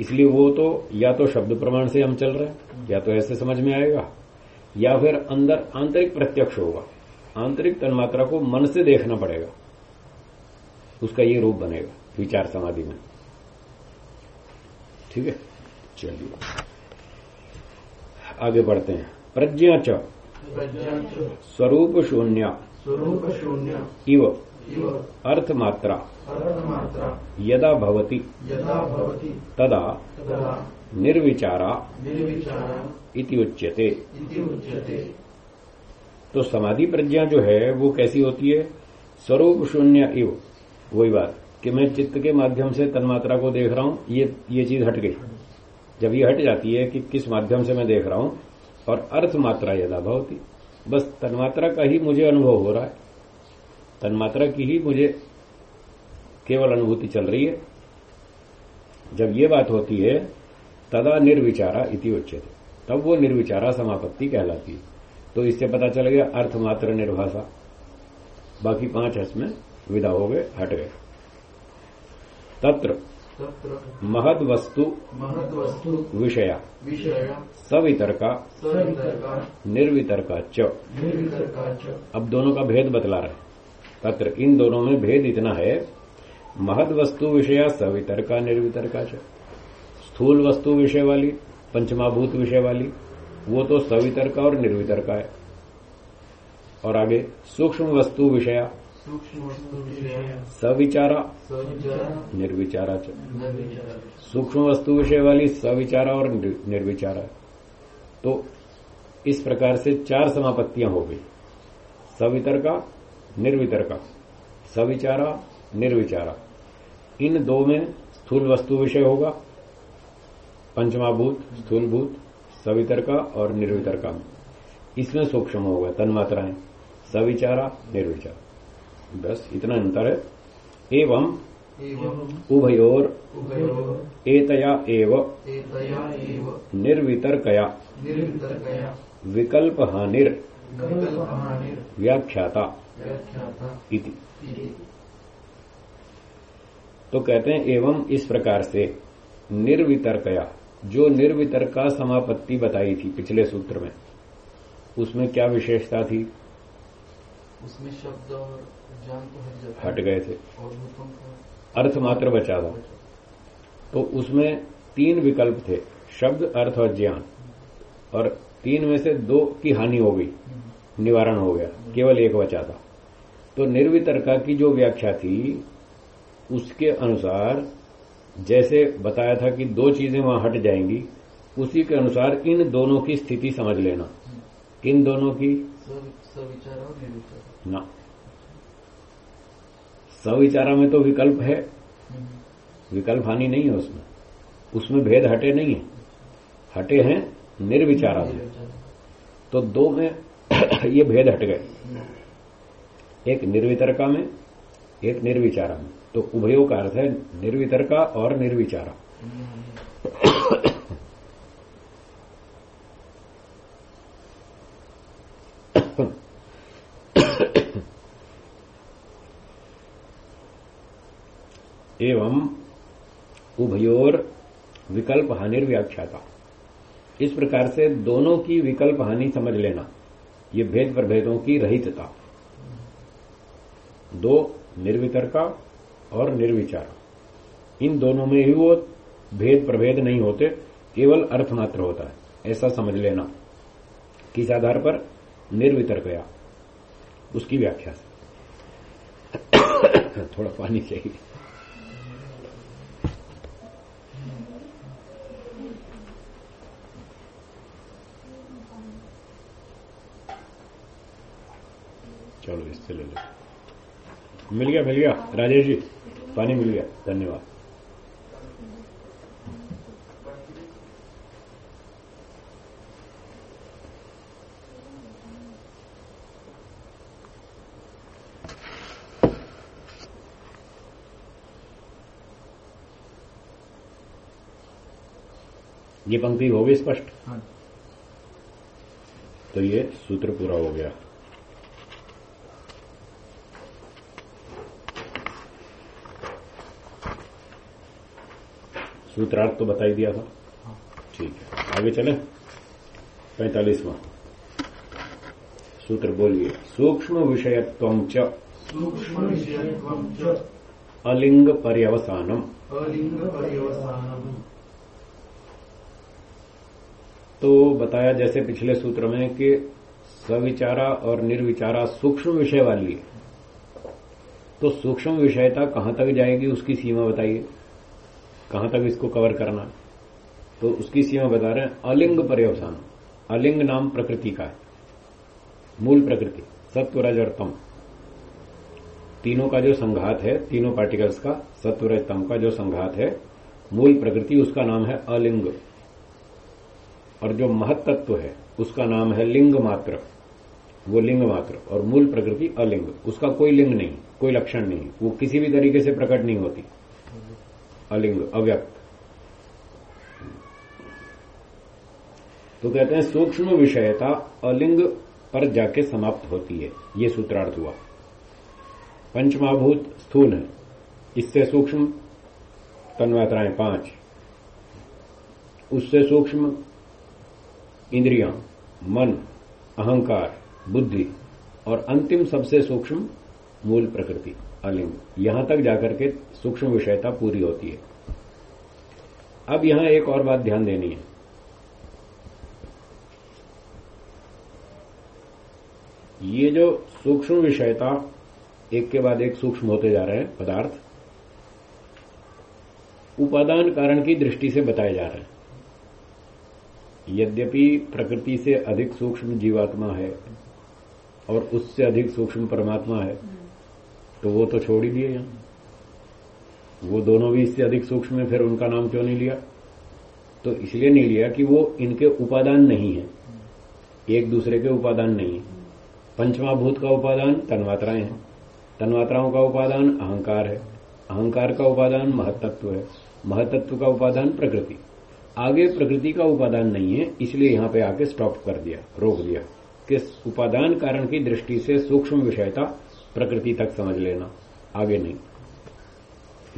इसलिए वो तो या तो शब्द प्रमाण से हम चल रहे हैं, या तो ऐसे समझ में आएगा, या फिर अंदर आंतरिक प्रत्यक्ष होगा। आंतरिक तन्मात्रा को मन से देखना पड़ेगा। उसका ये रूप बनेगा, विचार समाधि में। ठीक है? चलिए। आगे बढ़ते हैं। प्रज्ञा च। स्वरूप शून्य। स्वरूप शून्य इव। अर्थमात्रा अर्थमात्रा। यदा भवति। तदा। निर्विचारा। इति उच्यते। तो समाधि प्रज्ञा जो है, वो कैसी होती है? स्वरूप शून्य इव। वही बात कि मैं चित्त के माध्यम से तन्मात्रा को देख रहा हूँ, ये ये चीज़ हट गई। जब ये हट जाती है कि किस माध्यम से मैं देख रहा हूँ, और अर्थ मात्रा यदा भवती। बस तन्मात्रा का ही मुझे अनुभव हो रहा है। तन्मात्रा की ही मुझे केवल अनुभूति चल रही है। जब ये बात होती है, तदा निर्विचारा इति उच्यते। तब वो निर्विचारा समापत्ति कहलाती है। तो इससे पता चल गया अर्थ मात्र निर्भाषा। बाकी पाँच इसमें, विदा हो गए, हट गए। तत्र महद वस्तु महत्वस्तु विषया। विषय। सवितर्का। सवितर्का। निर्वितर्का च। निर्वितर्का च। अब दोनों का भेद बतला रहे तत्र इन दोनों में भेद इतना है महद वस्तु विषय सवितर्का निर्वितर्का च। स्थूल वस्तु विषय वाली पंचमाभूत विषय वाली वो तो सवितर्का और निर्वितर्का है। और आगे वस्तु सूक्ष्म वस्तु विषय। सविचारा। सविचार। निर्विचारा सूक्ष्म वस्तु विषय वाली सविचारा और निर्विचारा। तो इस प्रकार से चार समापत्तियाँ हो गई। सवितर्का निर्वितर्का। सविचारा निर्विचारा। इन दो में स्थूल वस्तु विषय होगा। पंचमाभूत स्थूलभूत सवितर्का और निर्वितर्का। में इसमें सूक्ष्म होगा तन्मात्राएँ। सविचारा निर्विचारा। बस इतना अंतर है। एवं उभयोर एतया एव निर्वितर्कया। विकल्प हानिर व्याख्याता इति। तो कहते हैं एवं इस प्रकार से निर्वितर्कया। जो निर्वितर्का समापत्ति बताई थी पिछले सूत्र में उसमें क्या विशेषता थी? उसमें शब्द और हट गए थे। अर्थ मात्र बचा था तो उसमें तीन विकल्प थे शब्द अर्थ और ज्ञान। और तीन में से दो की हानि हो गई निवारण हो गया केवल एक बचा था। तो निर्वितर्का की जो व्याख्या थी उसके अनुसार जैसे बताया था कि दो चीज़ें वहाँ हट जाएँगी उसी के अनुसार इन दोनों की स्थिति समझ लेना। इन दोनों की सविचार और निर्विचार। ना। सविचारा में तो विकल्प है। विकल्प हानि नहीं है उसमें। उसमें भेद हटे नहीं है। हटे हैं निर्विचारा में तो दो में ये भेद हट गए। एक निर्वितरका में, एक निर्विचारा में। तो उभयों का अर्थ है निर्वितरका और निर्विचारा। एवं उभयोर विकल्प हानिर व्याख्याता इस प्रकार से दोनों की विकल्प हानि समझ लेना, ये भेद प्रभेदों की रहितता। दो निर्वितरका और निर्विचार। इन दोनों में ही वो भेद प्रभेद नहीं होते, केवल अर्थ मात्र होता है, ऐसा समझ लेना। किस आधार पर? निर्वितर्कया उसकी व्याख्या से। थोड़ा पानी चाहिए। मिल गया मिल गया। राजेश जी पानी मिल गया। धन्यवाद। ये पंक्ति हो गई स्पष्ट? हाँ। तो ये सूत्र पूरा हो गया। सूत्रार्थ तो बताई दिया था। ठीक है आगे चले। पैतालीसवा। सूत्र बोलिए सूक्ष्म विषयत्व च। सूक्ष्म विषयत्वं अलिंग पर्यवसानम। अलिंग पर्यवसानम्। तो बताया जैसे पिछले सूत्र में कि सविचारा और निर्विचारा सूक्ष्म विषय वाली है। तो सूक्ष्म विषयता कहाँ तक जाएगी उसकी सीमा बताइए। कहाँ तक इसको कवर करना? तो उसकी सीमा बता रहे हैं, अलिंग पर्यवसान। अलिंग नाम प्रकृति का है। मूल प्रकृति सत्व रज और तम। तीनों का जो संघात है, तीनों पार्टिकल्स का सत्व तम का जो संघात है, मूल प्रकृति, उसका नाम है अलिंग। और जो महत्त्व है, उसका नाम है लिंग मात्र। वो लिंग मात्र, और मूल प्रकृति अलिंग। उसका कोई लिंग नहीं, कोई लक्षण नहीं। वो किसी भी तरीके से प्रकट नहीं होती। अलिंग अव्यक्त। तो कहते हैं, सूक्ष्म विषयता अलिंग पर जाके समाप्त होती है। ये सूत्रार्थ हुआ। पंचमाभूत स्थूल है। इससे सूक्ष्म तन्मात्राएँ पाँच। उससे सूक्ष्म, इंद्रियाँ, मन, अहंकार, बुद्धि, और अंतिम सबसे सूक्ष्म, मूल प्रकृति। अलिंग यहाँ तक जाकर के सूक्ष्म विषयता पूरी होती है। अब यहाँ एक और बात ध्यान देनी है। ये जो सूक्ष्म विषयता, एक के बाद एक सूक्ष्म होते जा रहे हैं पदार्थ, उपादान कारण की दृष्टि से बताए जा रहे हैं। यद्यपि प्रकृति से अधिक सूक्ष्म जीवात्मा है और उससे अधिक सूक्ष्म परमात्मा है तो वो तो छोड़ ही दिए यहाँ। वो दोनों भी इससे अधिक सूक्ष्म है, फिर उनका नाम क्यों नहीं लिया? तो इसलिए नहीं लिया कि वो इनके उपादान नहीं है। एक दूसरे के उपादान नहीं है। पंचमा भूत का उपादान तन्मात्राएँ हैं। तन्मात्राओं का उपादान अहंकार है। अहंकार का उपादान महतत्व है। महतत्व का उपादान प्रकृति। आगे प्रकृति का उपादान नहीं है, इसलिए यहाँ पे आके स्टॉप कर दिया, रोक दिया। कि उपादान कारण की दृष्टि से सूक्ष्म विषयता प्रकृति तक समझ लेना। आगे नहीं।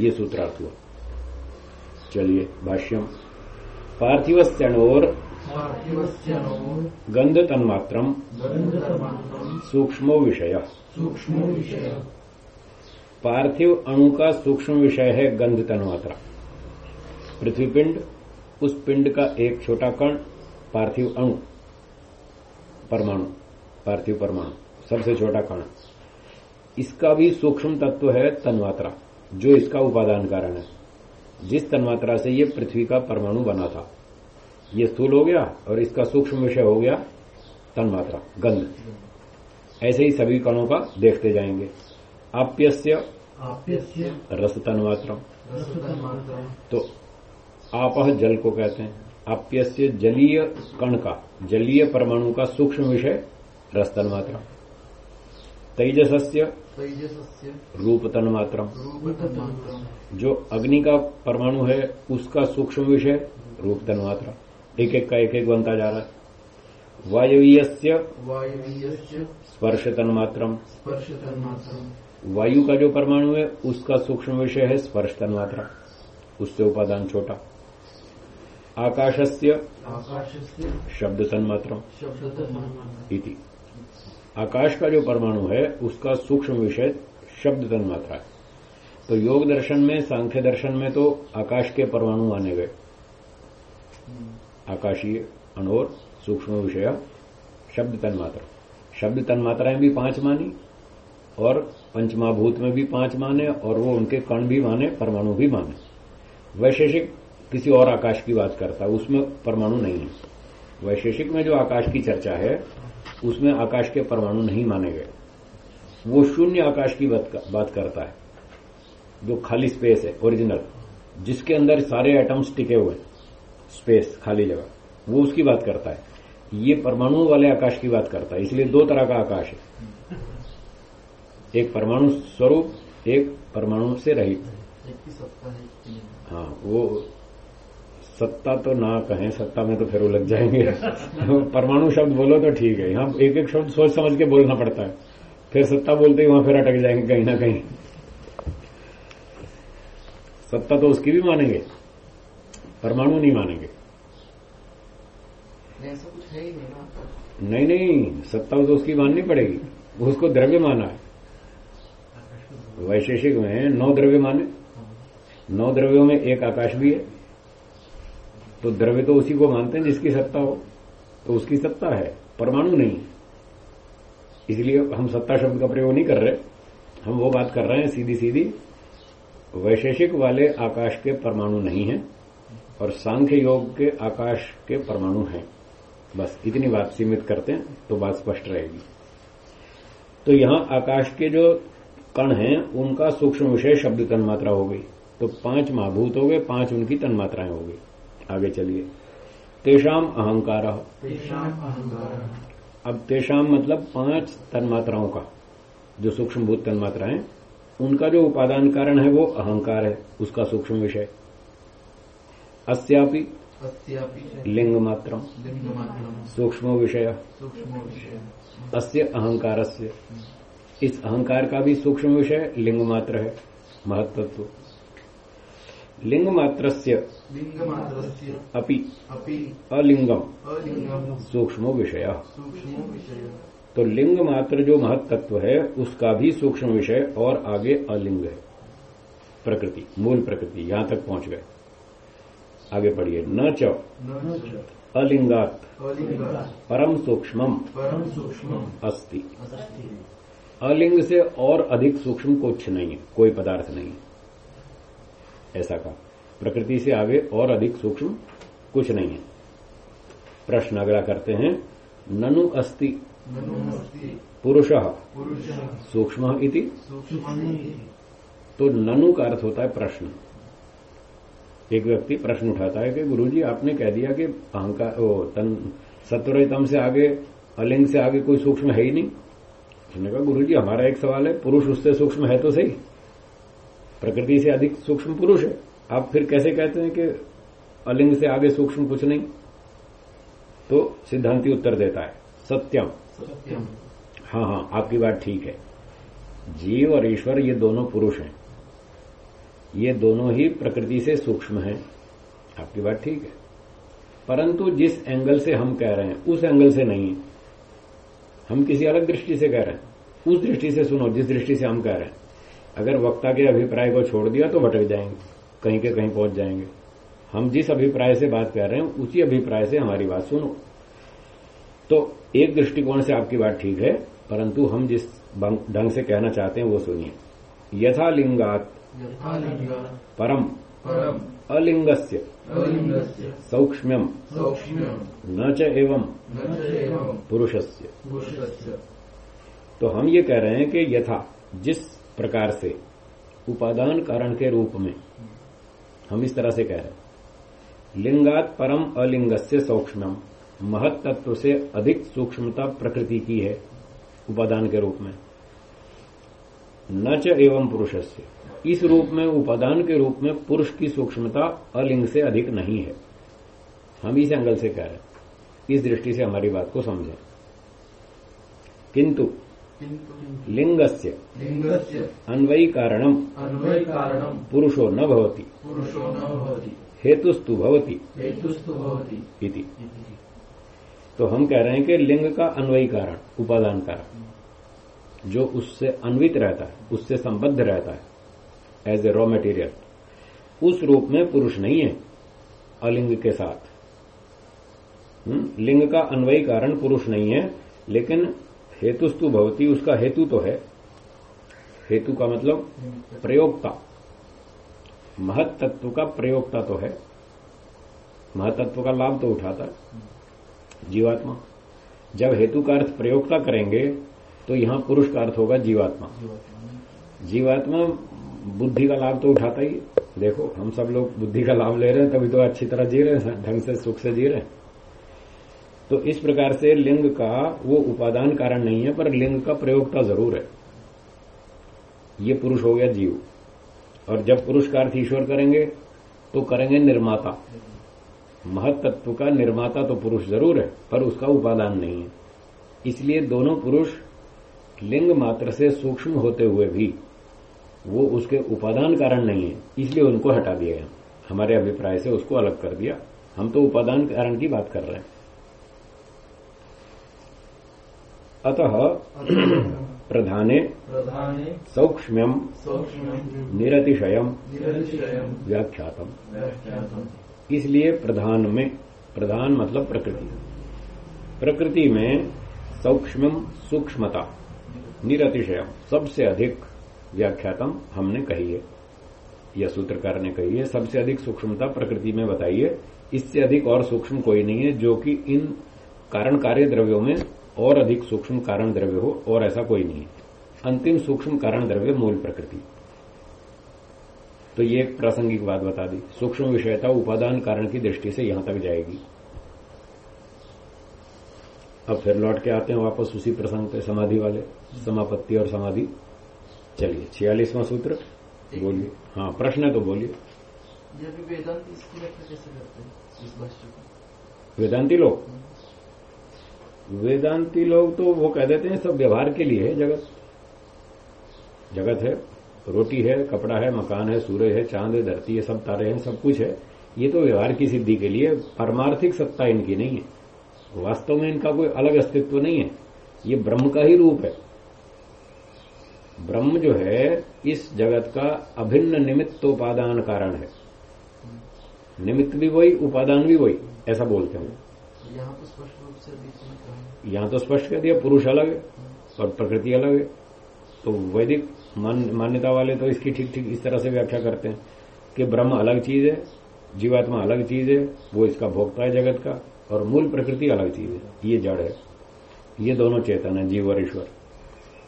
ये सूत्रार्थ हुआ। चलिए भाष्यम। पार्थिवस्यनोर। गंध तन्मात्र सूक्ष्मो विषय। सूक्ष्मो विषय। पार्थिव अणु का सूक्ष्म विषय है गंध तन्मात्रा पृथ्वी पिंड उस पिंड का एक छोटा कण पार्थिव अणु। परमाणु। पार्थिव परमाणु। सबसे छोटा कण। इसका भी सूक्ष्म तत्व है तन्मात्रा जो इसका उपादान कारण है। जिस तन्मात्रा से ये पृथ्वी का परमाणु बना था ये स्थूल हो गया और इसका सूक्ष्म विषय हो गया तन्मात्रा गंध। ऐसे ही सभी कणों का देखते जाएँगे। आप्यस्य आप्यस्य रस रसतन्मात्रम तो आप जल को कहते हैं। आप्यस्य जलीय कण का जलीय परमाणु का सूक्ष्म विषय रस तन्मात्रा। तेजसस्य तैजसस्य रूप तन्मात्रम रूपतन्मात्रम। जो अग्नि का परमाणु है उसका सूक्ष्म विषय रूप तन तन्मात्रा एक एक का एक एक बनता जा रहा है। वायवीयस्य वायुवीयस्य स्पर्श तन्मात्रम स्पर्शतन्मात्रम। वायु का जो परमाणु है उसका सूक्ष्म विषय है स्पर्श तन तन्मात्रा उससे उपादान छोटा। आकाशस्य आकाशस्य शब्द तन्मात्रम शब्दतन्मात्रम। इति। आकाश का जो परमाणु है, उसका सूक्ष्म विषय शब्द तन्मात्रा है तो योग दर्शन में, सांख्य दर्शन में तो आकाश के परमाणु आने गए। आकाशीय, अनोर, सूक्ष्म विषय, शब्द तन्मात्रा। शब्द तन्मात्राएँ भी पाँच मानी, और पंचमाभूत में भी पाँच माने, और वो उनके कण भी माने, परमाणु भी माने। वैशेषिक किसी और आकाश की बात करता, उसमें परमाणु नहीं है। वैशेषिक में जो आकाश की चर्चा है उसमें आकाश के परमाणु नहीं माने गए। वो शून्य आकाश की बात, बात करता है जो खाली स्पेस है ओरिजिनल जिसके अंदर सारे एटम्स टिके हुए स्पेस खाली जगह वो उसकी बात करता है। ये परमाणु वाले आकाश की बात करता है इसलिए दो तरह का आकाश है। एक परमाणु स्वरूप एक परमाणु से रहित। हाँ वो सत्ता तो ना कहें सत्ता में तो फिर उलझ जाएँगे। परमाणु शब्द बोलो तो ठीक है। यहाँ एक एक शब्द सोच समझ के बोलना पड़ता है। फिर सत्ता बोलते ही वहाँ फिर अटक जाएँगे कहीं ना कहीं। सत्ता तो उसकी भी मानेंगे। परमाणु नहीं मानेंगे। नहीं, ऐसा कुछ है ही नहीं नहीं नहीं सत्ता तो उसकी माननी पड़ेगी। उसको द्रव्य माना है। वैशेषिक में नौ द्रव्य माने। नौ द्रव्यों में एक आकाश भी है। तो द्रव्य तो उसी को मानते हैं जिसकी सत्ता हो तो उसकी सत्ता है, परमाणु नहीं। इसलिए हम सत्ता शब्द का प्रयोग नहीं कर रहे। हम वो बात कर रहे हैं सीधी सीधी वैशेषिक वाले आकाश के परमाणु नहीं है, और सांख्य योग के आकाश के परमाणु हैं। बस इतनी बात सीमित करते हैं तो बात स्पष्ट रहेगी। तो यहाँ आकाश के जो कण हैं, उनका सूक्ष्म विषय शब्द तन्मात्रा हो गई। तो पाँच महाभूत हो गए, पाँच उनकी तन्मात्राएँ हो गई। आगे चलिए। तेषाम अहंकार। अहंकार। अब तेषाम मतलब पाँच तन्मात्राओं का जो सूक्ष्म भूत तन्मात्राएँ उनका जो उपादान कारण है वो अहंकार है उसका सूक्ष्म विषय। अस्यापि अस्यापि लिंग विषय। सूक्ष्म विषय। अस्य अहंकार इस अहंकार का भी सूक्ष्म विषय लिंग मात्र है महत्व लिंग मात्र लिंगमात्रस्य अपि अपि अलिंगम अलिंगम सूक्ष्म विषय। सूक्ष्म विषय। तो लिंग मात्र जो महत्त्व है उसका भी सूक्ष्म विषय और आगे अलिंग है। प्रकृति मूल प्रकृति यहाँ तक पहुँच गए। आगे पढ़िए न च अलिंगात। परम सूक्ष्मम सूक्ष्म अस्ति। अस्ति। अलिंग से और अधिक सूक्ष्म कुछ नहीं है कोई पदार्थ नहीं है। ऐसा कहा। प्रकृति से आगे और अधिक सूक्ष्म कुछ नहीं है। प्रश्न अगला करते हैं ननु अस्ति? पुरुष? सूक्ष्म इति? तो ननु का अर्थ होता है प्रश्न। एक व्यक्ति प्रश्न उठाता है कि गुरुजी आपने कह दिया कि अहंकार तन सत्वरतम से आगे अलिंग से आगे कोई सूक्ष्म है ही नहीं। उसने कहा गुरुजी हमारा एक सवाल है पुरुष उससे सूक्ष्म है तो सही। प्रकृति से अधिक सूक्ष्म पुरुष है। आप फिर कैसे कहते हैं कि अलिंग से आगे सूक्ष्म कुछ नहीं? तो सिद्धांति उत्तर देता है सत्यम। सत्यम। हाँ हाँ आपकी बात ठीक है। जीव और ईश्वर ये दोनों पुरुष हैं। ये दोनों ही प्रकृति से सूक्ष्म हैं। आपकी बात ठीक है। परंतु जिस एंगल से हम कह रहे हैं उस एंगल से नहीं। हम किसी अलग दृष्टि से कह रहे हैं। उस दृष्टि से सुनो जिस दृष्टि से हम कह रहे हैं। अगर वक्ता के अभिप्राय को छोड़ दिया तो भटक जाएँगे कहीं के कहीं पहुँच जाएँगे। हम जिस अभिप्राय से बात कर रहे हैं उसी अभिप्राय से हमारी बात सुनो। तो एक दृष्टिकोण से आपकी बात ठीक है परंतु हम जिस ढंग से कहना चाहते हैं वो सुनिए। यथा लिंगात परम। अलिंगस्य। अलिंगस्य। सौक्ष्म्यम। न च एवं पुरुषस्य। तो हम ये कह रहे हैं कि यथा जिस प्रकार से, उपादान कारण के रूप में। हम इस तरह से कह रहे लिंगात परम अलिंग से सूक्ष्म, महत तत्व से अधिक सूक्ष्मता प्रकृति की है, उपादान के रूप में। न च एवं पुरुषस्य। इस रूप में, उपादान के रूप में पुरुष की सूक्ष्मता अलिंग से अधिक नहीं है। हम इस एंगल से कह रहे हैं। इस दृष्टि से हमारी बात को समझें। किंतु किन्तु लिंगस्य। लिंगस्य। अन्वयी कारणम अन्वयकारणं। पुरुषो न भवति। पुरुषो न भवति। हेतुस्तु भवति। हेतुस्तु भवति। इति। तो हम कह रहे हैं कि लिंग का अन्वयी कारण उपादान कारण जो उससे अन्वित रहता है उससे संबद्ध रहता है एज ए रॉ मटेरियल उस रूप में पुरुष नहीं है अलिंग के साथ। हम्म, लिंग का अन्वयी कारण पुरुष नहीं है लेकिन हेतुस्तु भवती, उसका हेतु तो है। हेतु का मतलब प्रयोगता महत तत्व का प्रयोगता तो है। महतत्व का लाभ तो उठाता है जीवात्मा। जब हेतु का अर्थ प्रयोगता करेंगे तो यहाँ पुरुष का अर्थ होगा जीवात्मा। जीवात्मा बुद्धि का लाभ तो उठाता ही। देखो, हम सब लोग बुद्धि का लाभ ले रहे हैं, तभी तो अच्छी तरह जी रहे हैं, ढंग से सुख से जी रहे हैं। तो इस प्रकार से लिंग का वो उपादान कारण नहीं है, पर लिंग का प्रयोगता ज़रूर है। ये पुरुष हो गया जीव। और जब पुरुष का अर्थ ईश्वर करेंगे तो करेंगे निर्माता। महत तत्व का निर्माता तो पुरुष ज़रूर है, पर उसका उपादान नहीं है। इसलिए दोनों पुरुष लिंग मात्र से सूक्ष्म होते हुए भी वो उसके उपादान कारण नहीं है, इसलिए उनको हटा दिया गया। हमारे अभिप्राय से उसको अलग कर दिया। हम तो उपादान कारण की बात कर रहे हैं। अतः प्रधाने सौक्ष्म्यम सौक्ष्म्यं निरतिशयम व्याख्यातम। इसलिए प्रधान में प्रधान मतलब प्रकृति। प्रकृति में सौक्ष्मम सूक्ष्मता निरतिशयम सबसे अधिक व्याख्यातम हमने कही है। यह सूत्रकार ने कही है सबसे अधिक सूक्ष्मता प्रकृति में बताई है इससे अधिक और सूक्ष्म कोई नहीं है जो कि इन कारण कार्य द्रव्यों में और अधिक सूक्ष्म कारण द्रव्य हो और ऐसा कोई नहीं है। अंतिम सूक्ष्म कारण द्रव्य मूल प्रकृति। तो ये एक प्रासंगिक बात बता दी। सूक्ष्म विषयता उपादान कारण की दृष्टि से यहाँ तक जाएगी। अब फिर लौट के आते हैं वापस उसी प्रसंग पे समाधि वाले। समापत्ति और समाधि। चलिए छियालीसवां सूत्र। बोलिए। हाँ प्रश्न है तो बोलिए। वेदांत लोग वेदांती लोग तो वो कह देते हैं, सब व्यवहार के लिए है जगत। जगत है, रोटी है, कपड़ा है, मकान है, सूर्य है, चाँद है, धरती है, सब तारे हैं, सब कुछ है। ये तो व्यवहार की सिद्धि के लिए परमार्थिक सत्ता इनकी नहीं है। वास्तव में इनका कोई अलग अस्तित्व नहीं है। ये ब्रह्म का ही रूप है। ब्रह्म जो है, इस जगत का अभिन्न निमित्तोपादान कारण है। निमित्त भी वही, उपादान भी वही, ऐसा बोलते हैं। यहाँ तो यहाँ तो स्पष्ट कर दिया पुरुष अलग है और प्रकृति अलग है। तो वैदिक मान, मान्यता वाले तो इसकी ठीक ठीक इस तरह से व्याख्या करते हैं कि ब्रह्म अलग चीज़ है जीवात्मा अलग चीज़ है वो इसका भोगता है जगत का और मूल प्रकृति अलग चीज़ है। ये जड़ है। ये दोनों चेतन है जीव और ईश्वर।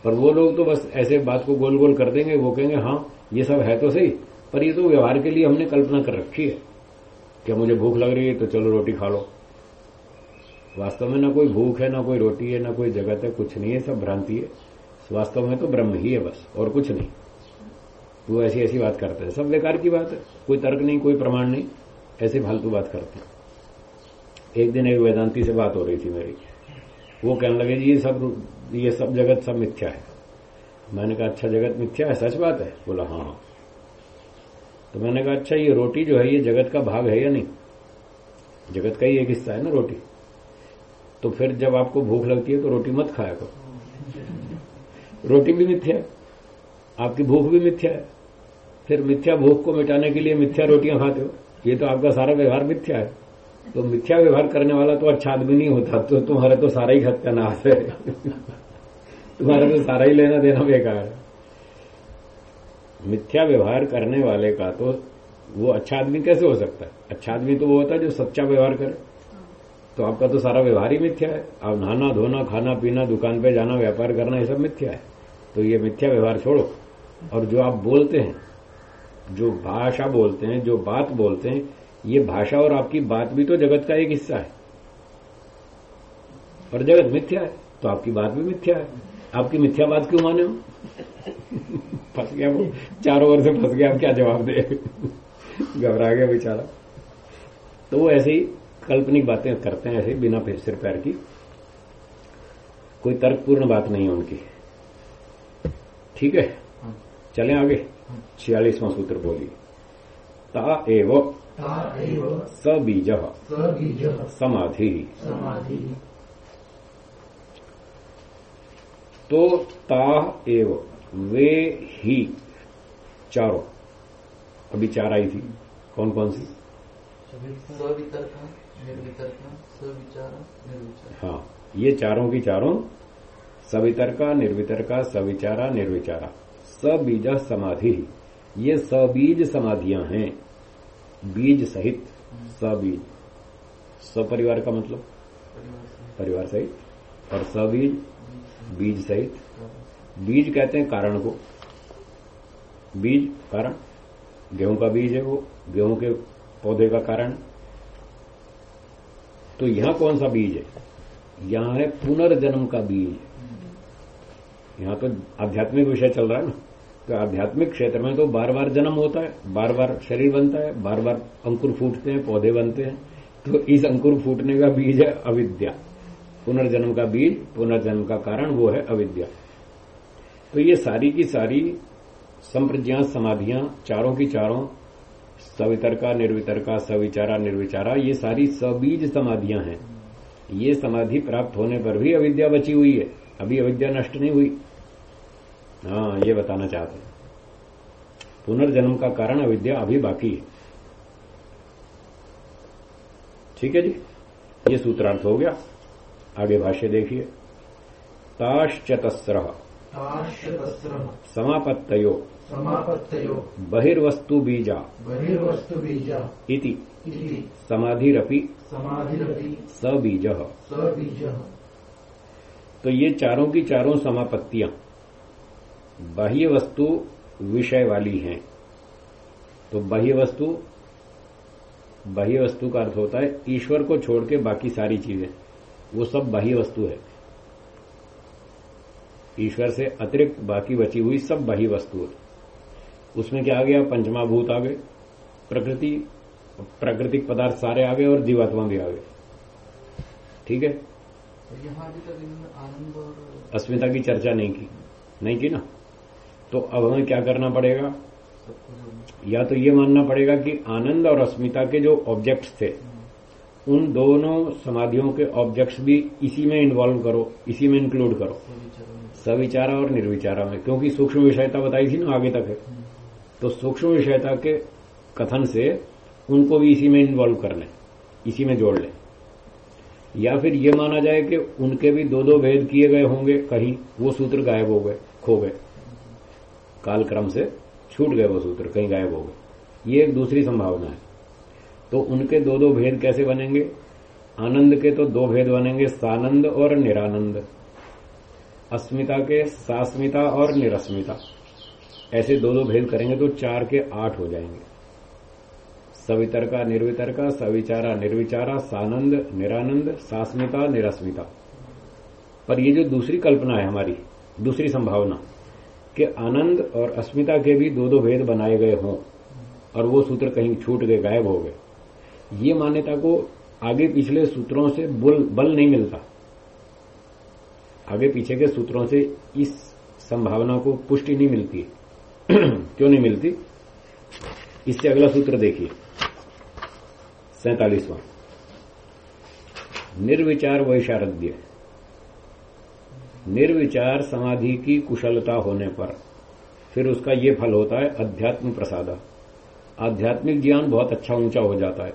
पर वो लोग तो बस ऐसे बात को गोल गोल कर देंगे वो कहेंगे हाँ ये सब है तो सही पर ये तो व्यवहार के लिए हमने कल्पना कर रखी है। क्या मुझे भूख लग रही है तो चलो रोटी खा लो। वास्तव में ना कोई भूख है, ना कोई रोटी है, ना कोई जगत है, कुछ नहीं है, सब भ्रांति है। वास्तव में तो ब्रह्म ही है बस, और कुछ नहीं। वो ऐसी ऐसी बात करते हैं। सब बेकार की बात है। कोई तर्क नहीं, कोई प्रमाण नहीं। ऐसे फालतू बात करते हैं। एक दिन एक वेदांती से बात हो रही थी मेरी। वो कहने लगे, जी, ये सब ये सब जगत सब मिथ्या है। मैंने कहा अच्छा जगत मिथ्या है? सच बात है? बोला हाँ हाँ। तो मैंने कहा अच्छा ये रोटी जो है, ये जगत का भाग है या नहीं? जगत का ही एक हिस्सा है ना रोटी। तो फिर जब आपको भूख लगती है तो रोटी मत खाया करो। रोटी भी मिथ्या है। आपकी भूख भी मिथ्या है। फिर मिथ्या भूख को मिटाने के लिए मिथ्या रोटियाँ खाते हो। ये तो आपका सारा व्यवहार मिथ्या है। तो मिथ्या व्यवहार करने वाला तो अच्छा आदमी नहीं होता। तो तुम्हारे तो सारा ही सत्यानाश है। तुम्हारा तो सारा ही लेना देना बेकार है। मिथ्या व्यवहार करने वाले का तो वो अच्छा आदमी कैसे हो सकता है? अच्छा आदमी तो वो होता है जो सच्चा व्यवहार करे। तो आपका तो सारा व्यवहार ही मिथ्या है। आप नहाना, धोना, खाना, पीना, दुकान पे जाना, व्यापार करना, ये सब मिथ्या है। तो ये मिथ्या व्यवहार छोड़ो। और जो आप बोलते हैं, जो भाषा बोलते हैं, जो बात बोलते हैं, ये भाषा और आपकी बात भी तो जगत का एक हिस्सा है। और जगत मिथ्या है तो आपकी बात भी मिथ्या है। आपकी मिथ्या बात क्यों माने हो? फंस गया वो। चारों ओर से फंस गया, आप क्या जवाब दे? घबरा गया बेचारा। तो वो ऐसे ही काल्पनिक बातें करते हैं ऐसे ही बिना सिर पैर की। कोई तर्कपूर्ण बात नहीं उनकी। ठीक है? चले आगे। छियालीसवां सूत्र बोलिए। ता एव ता सबीजः समाधि। तो ता एव वे ही चारों। अभी चार आई थी। कौन कौन सी हाँ ये चारों की चारों सवितर्का निर्वितर्का सविचारा निर्विचारा। सबीज समाधि। ये सबीज समाधियाँ हैं। बीज सहित सबीज। सपरिवार का मतलब? परिवार परिवार सहित। और सबीज बीज सहित। बीज कहते हैं कारण को। बीज कारण। गेहूँ का बीज है वो। गेहूँ के पौधे का कारण। तो यहाँ कौन सा बीज है? यहाँ है पुनर्जन्म का बीज। यहाँ तो आध्यात्मिक विषय चल रहा है ना? तो आध्यात्मिक क्षेत्र में तो बार बार जन्म होता है बार बार शरीर बनता है बार बार अंकुर फूटते हैं, पौधे बनते हैं। तो इस अंकुर फूटने का बीज है अविद्या। पुनर्जन्म का बीज, पुनर्जन्म का कारण वो है अविद्या। तो ये सारी की सारी संप्रज्ञा, समाधियाँ, चारों की चारों सवितरका निर्वितरका सविचारा निर्विचारा ये सारी सबीज समाधियाँ हैं। ये समाधि प्राप्त होने पर भी अविद्या बची हुई है। अभी अविद्या नष्ट नहीं हुई। हाँ ये बताना चाहते हैं। पुनर्जन्म का कारण अविद्या अभी बाकी है। ठीक है जी? ये सूत्रार्थ हो गया। आगे भाष्य देखिए। ताश्चतस्र। समापत्तयो। समापत्तयो। बहिर्वस्तु बीजा। बहिर्वस्तुबीजा इति। इति। समाधिरपि। समाधिरपि। सबीज। सबीजः। तो ये चारों की चारों समापत्तियाँ बाह्य वस्तु विषय वाली हैं। तो बाह्य वस्तु बाह्य वस्तु का अर्थ होता है ईश्वर को छोड़ के बाकी सारी चीज़ें। वो सब बाह्य वस्तु है। ईश्वर से अतिरिक्त बाकी बची हुई सब बाह्य वस्तु है। उसमें क्या आ गया? पंचमा भूत आ गए। प्रकृति प्राकृतिक पदार्थ सारे आ गए और जीवात्मा भी आ गए। ठीक है? और यहाँ अभी तक इन्होंने आनंद और अस्मिता की चर्चा नहीं की। नहीं की ना? तो अब हमें क्या करना पड़ेगा? या तो ये मानना पड़ेगा कि आनंद और अस्मिता के जो ऑब्जेक्ट्स थे उन दोनों समाधियों के ऑब्जेक्ट्स भी इसी में इन्वॉल्व करो इसी में इंक्लूड करो। सविचारा और निर्विचारा में क्योंकि सूक्ष्म विषयता बताई थी ना आगे तक है। तो सूक्ष्म विषयता के कथन से उनको भी इसी में इन्वॉल्व कर लें, इसी में जोड़ लें। या फिर ये माना जाए कि उनके भी दो दो भेद किए गए होंगे, कहीं वो सूत्र गायब हो गए, खो गए। कालक्रम से छूट गए वो सूत्र, कहीं गायब हो गए। ये एक दूसरी संभावना है। तो उनके दो दो भेद कैसे बनेंगे? आनंद के तो दो भेद बनेंगे, सानंद और निरानंद। अस्मिता के सास्मिता और निरस्मिता। ऐसे दो दो भेद करेंगे तो चार के आठ हो जाएँगे। सवितर का निर्वितर का सविचारा निर्विचारा सानंद निरानंद सास्मिता निरस्मिता। पर ये जो दूसरी कल्पना है हमारी दूसरी संभावना कि आनंद और अस्मिता के भी दो दो भेद बनाए गए हों और वो सूत्र कहीं छूट गए गायब हो गए ये मान्यता को आगे पिछले सूत्रों से बल, बल नहीं मिलता। आगे पीछे के सूत्रों से इस संभावना को पुष्टि नहीं मिलती क्यों नहीं मिलती? इससे अगला सूत्र देखिए। सैतालीसवां। निर्विचार वैशारद्य। निर्विचार समाधि की कुशलता होने पर फिर उसका ये फल होता है अध्यात्म प्रसादा। आध्यात्मिक ज्ञान बहुत अच्छा ऊँचा हो जाता है।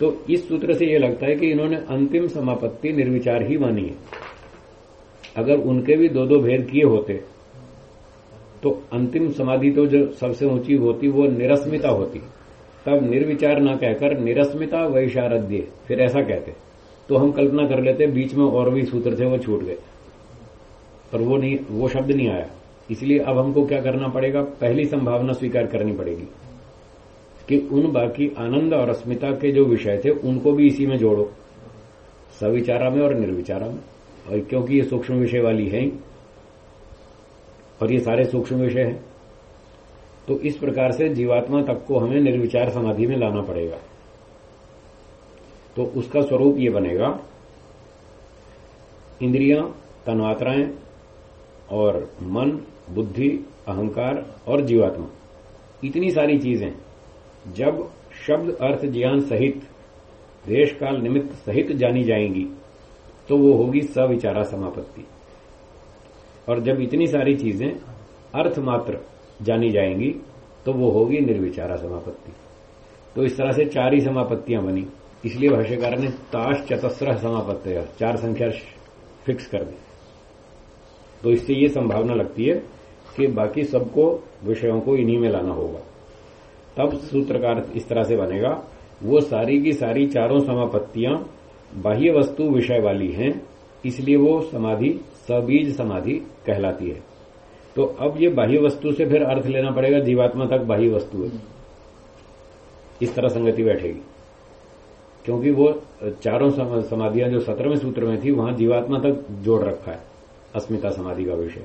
तो इस सूत्र से यह लगता है कि इन्होंने अंतिम समापत्ति निर्विचार ही मानी है। अगर उनके भी दो दो भेद किए होते तो अंतिम समाधि तो जो सबसे ऊँची होती वो निरस्मिता होती। तब निर्विचार ना कहकर निरस्मिता वैशारद्य फिर ऐसा कहते। तो हम कल्पना कर लेते बीच में और भी सूत्र थे वो छूट गए। पर वो नहीं वो शब्द नहीं आया। इसलिए अब हमको क्या करना पड़ेगा? पहली संभावना स्वीकार करनी पड़ेगी कि उन बाकी आनंद और अस्मिता के जो विषय थे उनको भी इसी में जोड़ो। सविचारा में और निर्विचारा में। और क्योंकि ये सूक्ष्म विषय वाली ही, और ये सारे सूक्ष्म विषय हैं। तो इस प्रकार से जीवात्मा तक को हमें निर्विचार समाधि में लाना पड़ेगा। तो उसका स्वरूप ये बनेगा, इंद्रियाँ, तन्मात्राएँ और मन, बुद्धि, अहंकार और जीवात्मा। इतनी सारी चीज़ें, जब शब्द अर्थ ज्ञान सहित, देश काल निमित्त सहित जानी जाएँगी तो वो होगी सविचारा समापत्ति। और जब इतनी सारी चीज़ें अर्थ मात्र जानी जाएँगी तो वो होगी निर्विचारा समापत्ति। तो इस तरह से चार ही समापत्तियाँ बनी। इसलिए भाष्यकार ने ताश चतस्र समापत्ति चार संख्या फिक्स कर दी। तो इससे ये संभावना लगती है कि बाकी सबको, विषयों को इन्हीं में लाना होगा। तब सूत्रकार इस तरह से बनेगा, वो सारी की सारी चारों समापत्तियाँ बाह्य वस्तु विषय वाली हैं, इसलिए वो समाधि सबीज समाधि कहलाती है। तो अब ये बाह्य वस्तु से फिर अर्थ लेना पड़ेगा जीवात्मा तक बाह्य वस्तु है। इस तरह संगति बैठेगी। क्योंकि वो चारों समाधियाँ जो सत्रहवें सूत्र में थी वहाँ जीवात्मा तक जोड़ रखा है अस्मिता समाधि का विषय।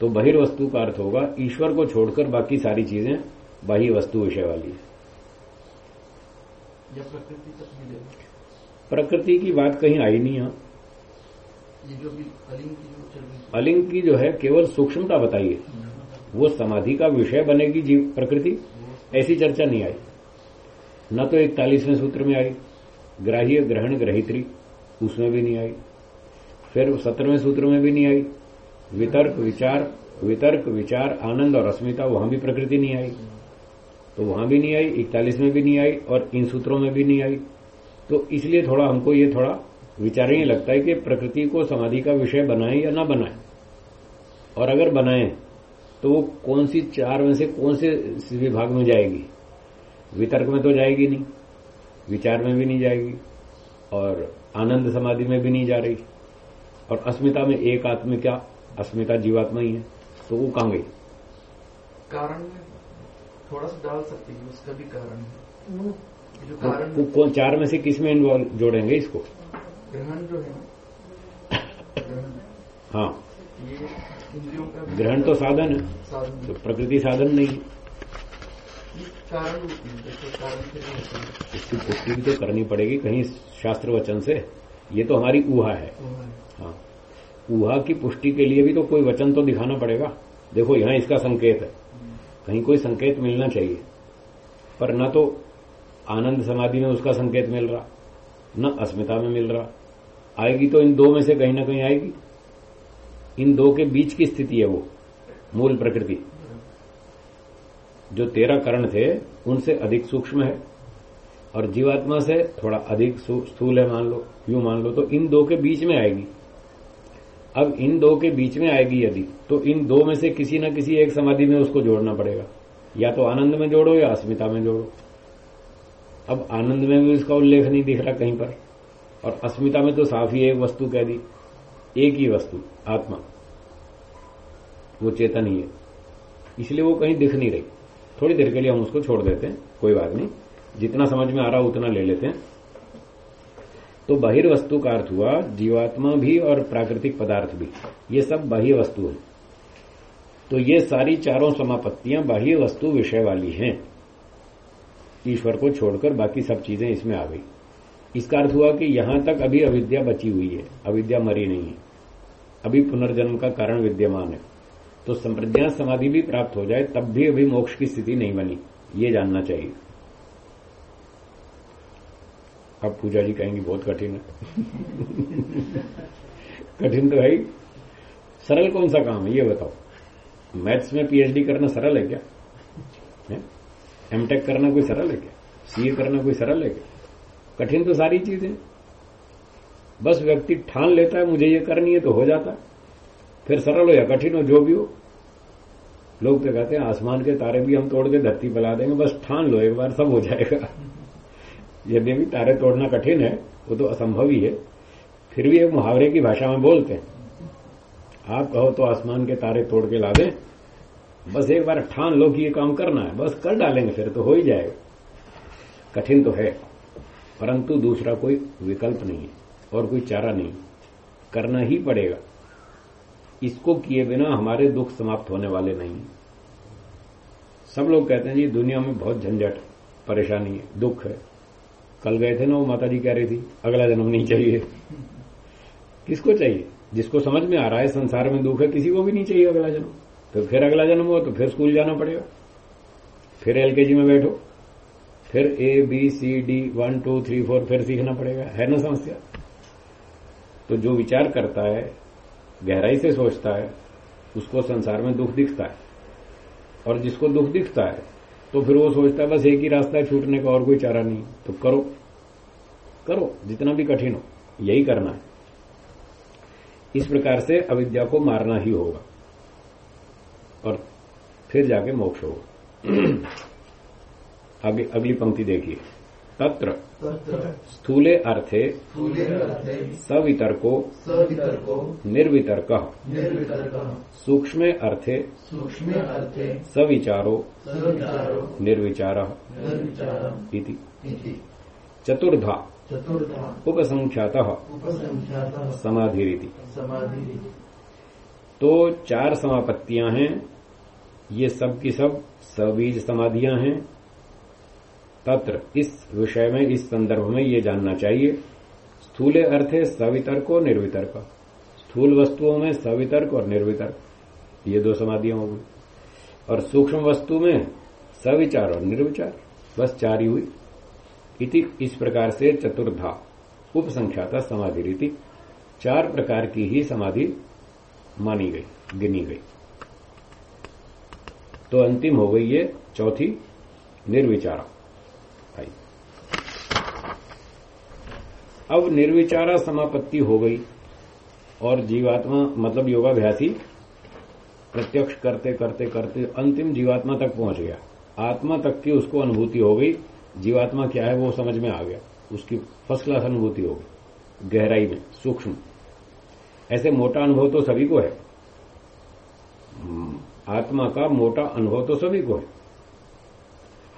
तो बहिर्वस्तु का अर्थ होगा ईश्वर को छोड़कर बाकी सारी चीज़ें बाह्य वस्तु विषय वाली है। प्रकृति की बात कहीं आई नहीं भी अलिंग की जो है। केवल सूक्ष्मता बताइए। वो समाधि का विषय बनेगी जीव, प्रकृति? ऐसी चर्चा नहीं आई। न तो इकतालीसवें सूत्र में आई। ग्राह्य, ग्रहण, ग्रहित्री, उसमें भी नहीं आई। फिर सत्रहवें सूत्र में भी नहीं आई। वितर्क, विचार वितर्क, विचार, आनंद और अस्मिता, वहाँ भी प्रकृति नहीं आई। तो वहाँ भी नहीं आई इकतालीस में भी नहीं आई और इन सूत्रों में भी नहीं आई। तो इसलिए थोड़ा हमको ये थोड़ा विचारणीय लगता है कि प्रकृति को समाधि का विषय बनाए या ना बनाए। और अगर बनाए तो वो कौन सी चार में से कौन से विभाग में जाएगी? वितर्क में तो जाएगी नहीं विचार में भी नहीं जाएगी और आनंद समाधि में भी नहीं जा रही। और अस्मिता में एक आत्म क्या? अस्मिता जीवात्मा ही है तो वो कहाँ गई? कारण में थोड़ा सा डाल सकती है उसका भी कारण है। वो जो कारण वो कौन चार में से किसमें इन्वॉल्व जोड़ेंगे इसको? ग्रहण जो है हाँ। ग्रहण तो साधन है साधन तो प्रकृति साधन नहीं। कारण। इसकी पुष्टि भी तो करनी पड़ेगी कहीं शास्त्र वचन से। ये तो हमारी ऊहा है। हाँ। ऊहा की पुष्टि के लिए भी तो कोई वचन तो दिखाना पड़ेगा। देखो यहाँ इसका संकेत है। कहीं कोई संकेत मिलना चाहिए। पर न तो आनंद समाधि में उसका संकेत मिल रहा न अस्मिता में मिल रहा आएगी तो इन दो में से कहीं ना कहीं आएगी। इन दो के बीच की स्थिति है वो, मूल प्रकृति। जो तेरह करण थे, उनसे अधिक सूक्ष्म है। और जीवात्मा से थोड़ा अधिक स्थूल है मान लो, यूँ मान लो तो इन दो के बीच में आएगी। अब इन दो के बीच में आएगी यदि तो इन दो में से किसी न किसी एक समाधि में उसको जोड़ना पड़ेगा। या तो आनंद में जोड़ो या अस्मिता में जोड़ो। अब आनंद में भी इसका उल्लेख नहीं दिख रहा कहीं पर। और अस्मिता में तो साफ़ ही एक वस्तु कह दी। एक ही वस्तु, आत्मा। वो चेतन ही है। इसलिए वो कहीं दिख नहीं रही। थोड़ी देर के लिए हम उसको छोड़ देते हैं, कोई बात नहीं। जितना समझ में आ रहा, उतना ले लेते हैं। तो बहिर्वस्तु का अर्थ हुआ, जीवात्मा भी और प्राकृतिक पदार्थ भी। ये सब बाह्य वस्तु है। तो ये सारी चारों समापत्तियाँ बाह्य वस्तु विषय वाली हैं। ईश्वर को छोड़कर बाकी सब चीज़ें इसमें आ गई। इसका अर्थ हुआ कि यहाँ तक अभी अविद्या बची हुई है, अविद्या मरी नहीं है। अभी पुनर्जन्म का कारण विद्यमान है। तो संप्रज्ञा समाधि भी प्राप्त हो जाए, तब भी अभी मोक्ष की स्थिति नहीं बनी, ये जानना चाहिए। अब पूजा जी कहेंगी, बहुत कठिन है। कठिन तो ही सरल कौन सा काम है, ये बताओ। मैथ्स में पीएचडी करना सरल है क्या? एमटेक करना कोई सरल है क्या? सीए करना कोई सरल है क्या? कठिन तो सारी चीज़ें। बस व्यक्ति ठान लेता है, मुझे ये करनी है तो हो जाता। है फिर सरल हो या कठिन हो, जो भी हो। लोग तो कहते हैं, आसमान के तारे भी हम तोड़ के धरती बना देंगे, बस ठान लो, एक बार सब हो जाएगा। यदि भी तारे तोड़ना कठिन है, वो तो असंभव ही है। फिर भी एक मुहावरे की भाषा में बोलते हैं। आप कहो तो आसमान के तारे तोड़ के ला दें। बस एक बार ठान लो कि ये काम करना है। बस कर डालेंगे, फिर तो हो ही जाएगा। कठिन तो है। परंतु दूसरा कोई विकल्प नहीं है और कोई चारा नहीं करना ही पड़ेगा। इसको किए बिना हमारे दुख समाप्त होने वाले नहीं सब लोग कहते हैं, जी, दुनिया में बहुत झंझट परेशानी है, दुख है। कल गए थे ना वो माता जी कह रही थी, अगला जन्म नहीं चाहिए। किसको चाहिए? जिसको समझ में आ रहा है, संसार में दुख है, किसी को भी नहीं चाहिए अगला जन्म। तो फिर अगला जन्म हुआ तो फिर स्कूल जाना पड़ेगा। फिर एलकेजी में बैठो। फिर A B C D one two three four फिर सीखना पड़ेगा। है ना समस्या? तो जो विचार करता है, गहराई से सोचता है, उसको संसार में दुख दिखता है। और जिसको दुख दिखता है तो फिर वो सोचता है, बस एक ही रास्ता है, छूटने का और कोई चारा नहीं। तो करो। करो, जितना भी कठिन हो, यही करना है। इस प्रकार से अविद्या को मारना ही होगा। और फिर जाके मोक्ष होगा। आगे अगली पंक्ति देखिए। तत्र। स्थूले अर्थे। सवितर्को। निर्वितर्क। सूक्ष्मे अर्थे। सूक्ष्मे अर्थे। सविचारो। निर्विचार। चतुर्धा। उपसंख्यात। समाधिः तो चार समापत्तियाँ हैं। ये सब की सब सबीज समाधियाँ हैं। तत्र इस विषय में, इस संदर्भ में ये जानना चाहिए। स्थूले अर्थ है सवितर्क और निर्वितर्क। स्थूल वस्तुओं में सवितर्क और निर्वितर्क। ये दो समाधियाँ हो गई और सूक्ष्म वस्तु में सविचार और निर्विचार। बस चार ही हुई। इति इस प्रकार से चतुर्धा, उपसंख्याता समाधि रीति चार प्रकार की ही समाधि मानी गई, गिनी गई। तो अंतिम हो गई ये चौथी निर्विचारा आई अब निर्विचारा समापत्ति हो गई और जीवात्मा मतलब योगाभ्यासी, प्रत्यक्ष करते करते करते अंतिम जीवात्मा तक पहुँच गया। आत्मा तक की उसको अनुभूति हो गई। जीवात्मा क्या है वो समझ में आ गया। उसकी फ़र्स्ट क्लास अनुभूति हो गई, गहराई में, सूक्ष्म। ऐसे मोटा अनुभव तो सभी को है। आत्मा का मोटा अनुभव तो सभी को है।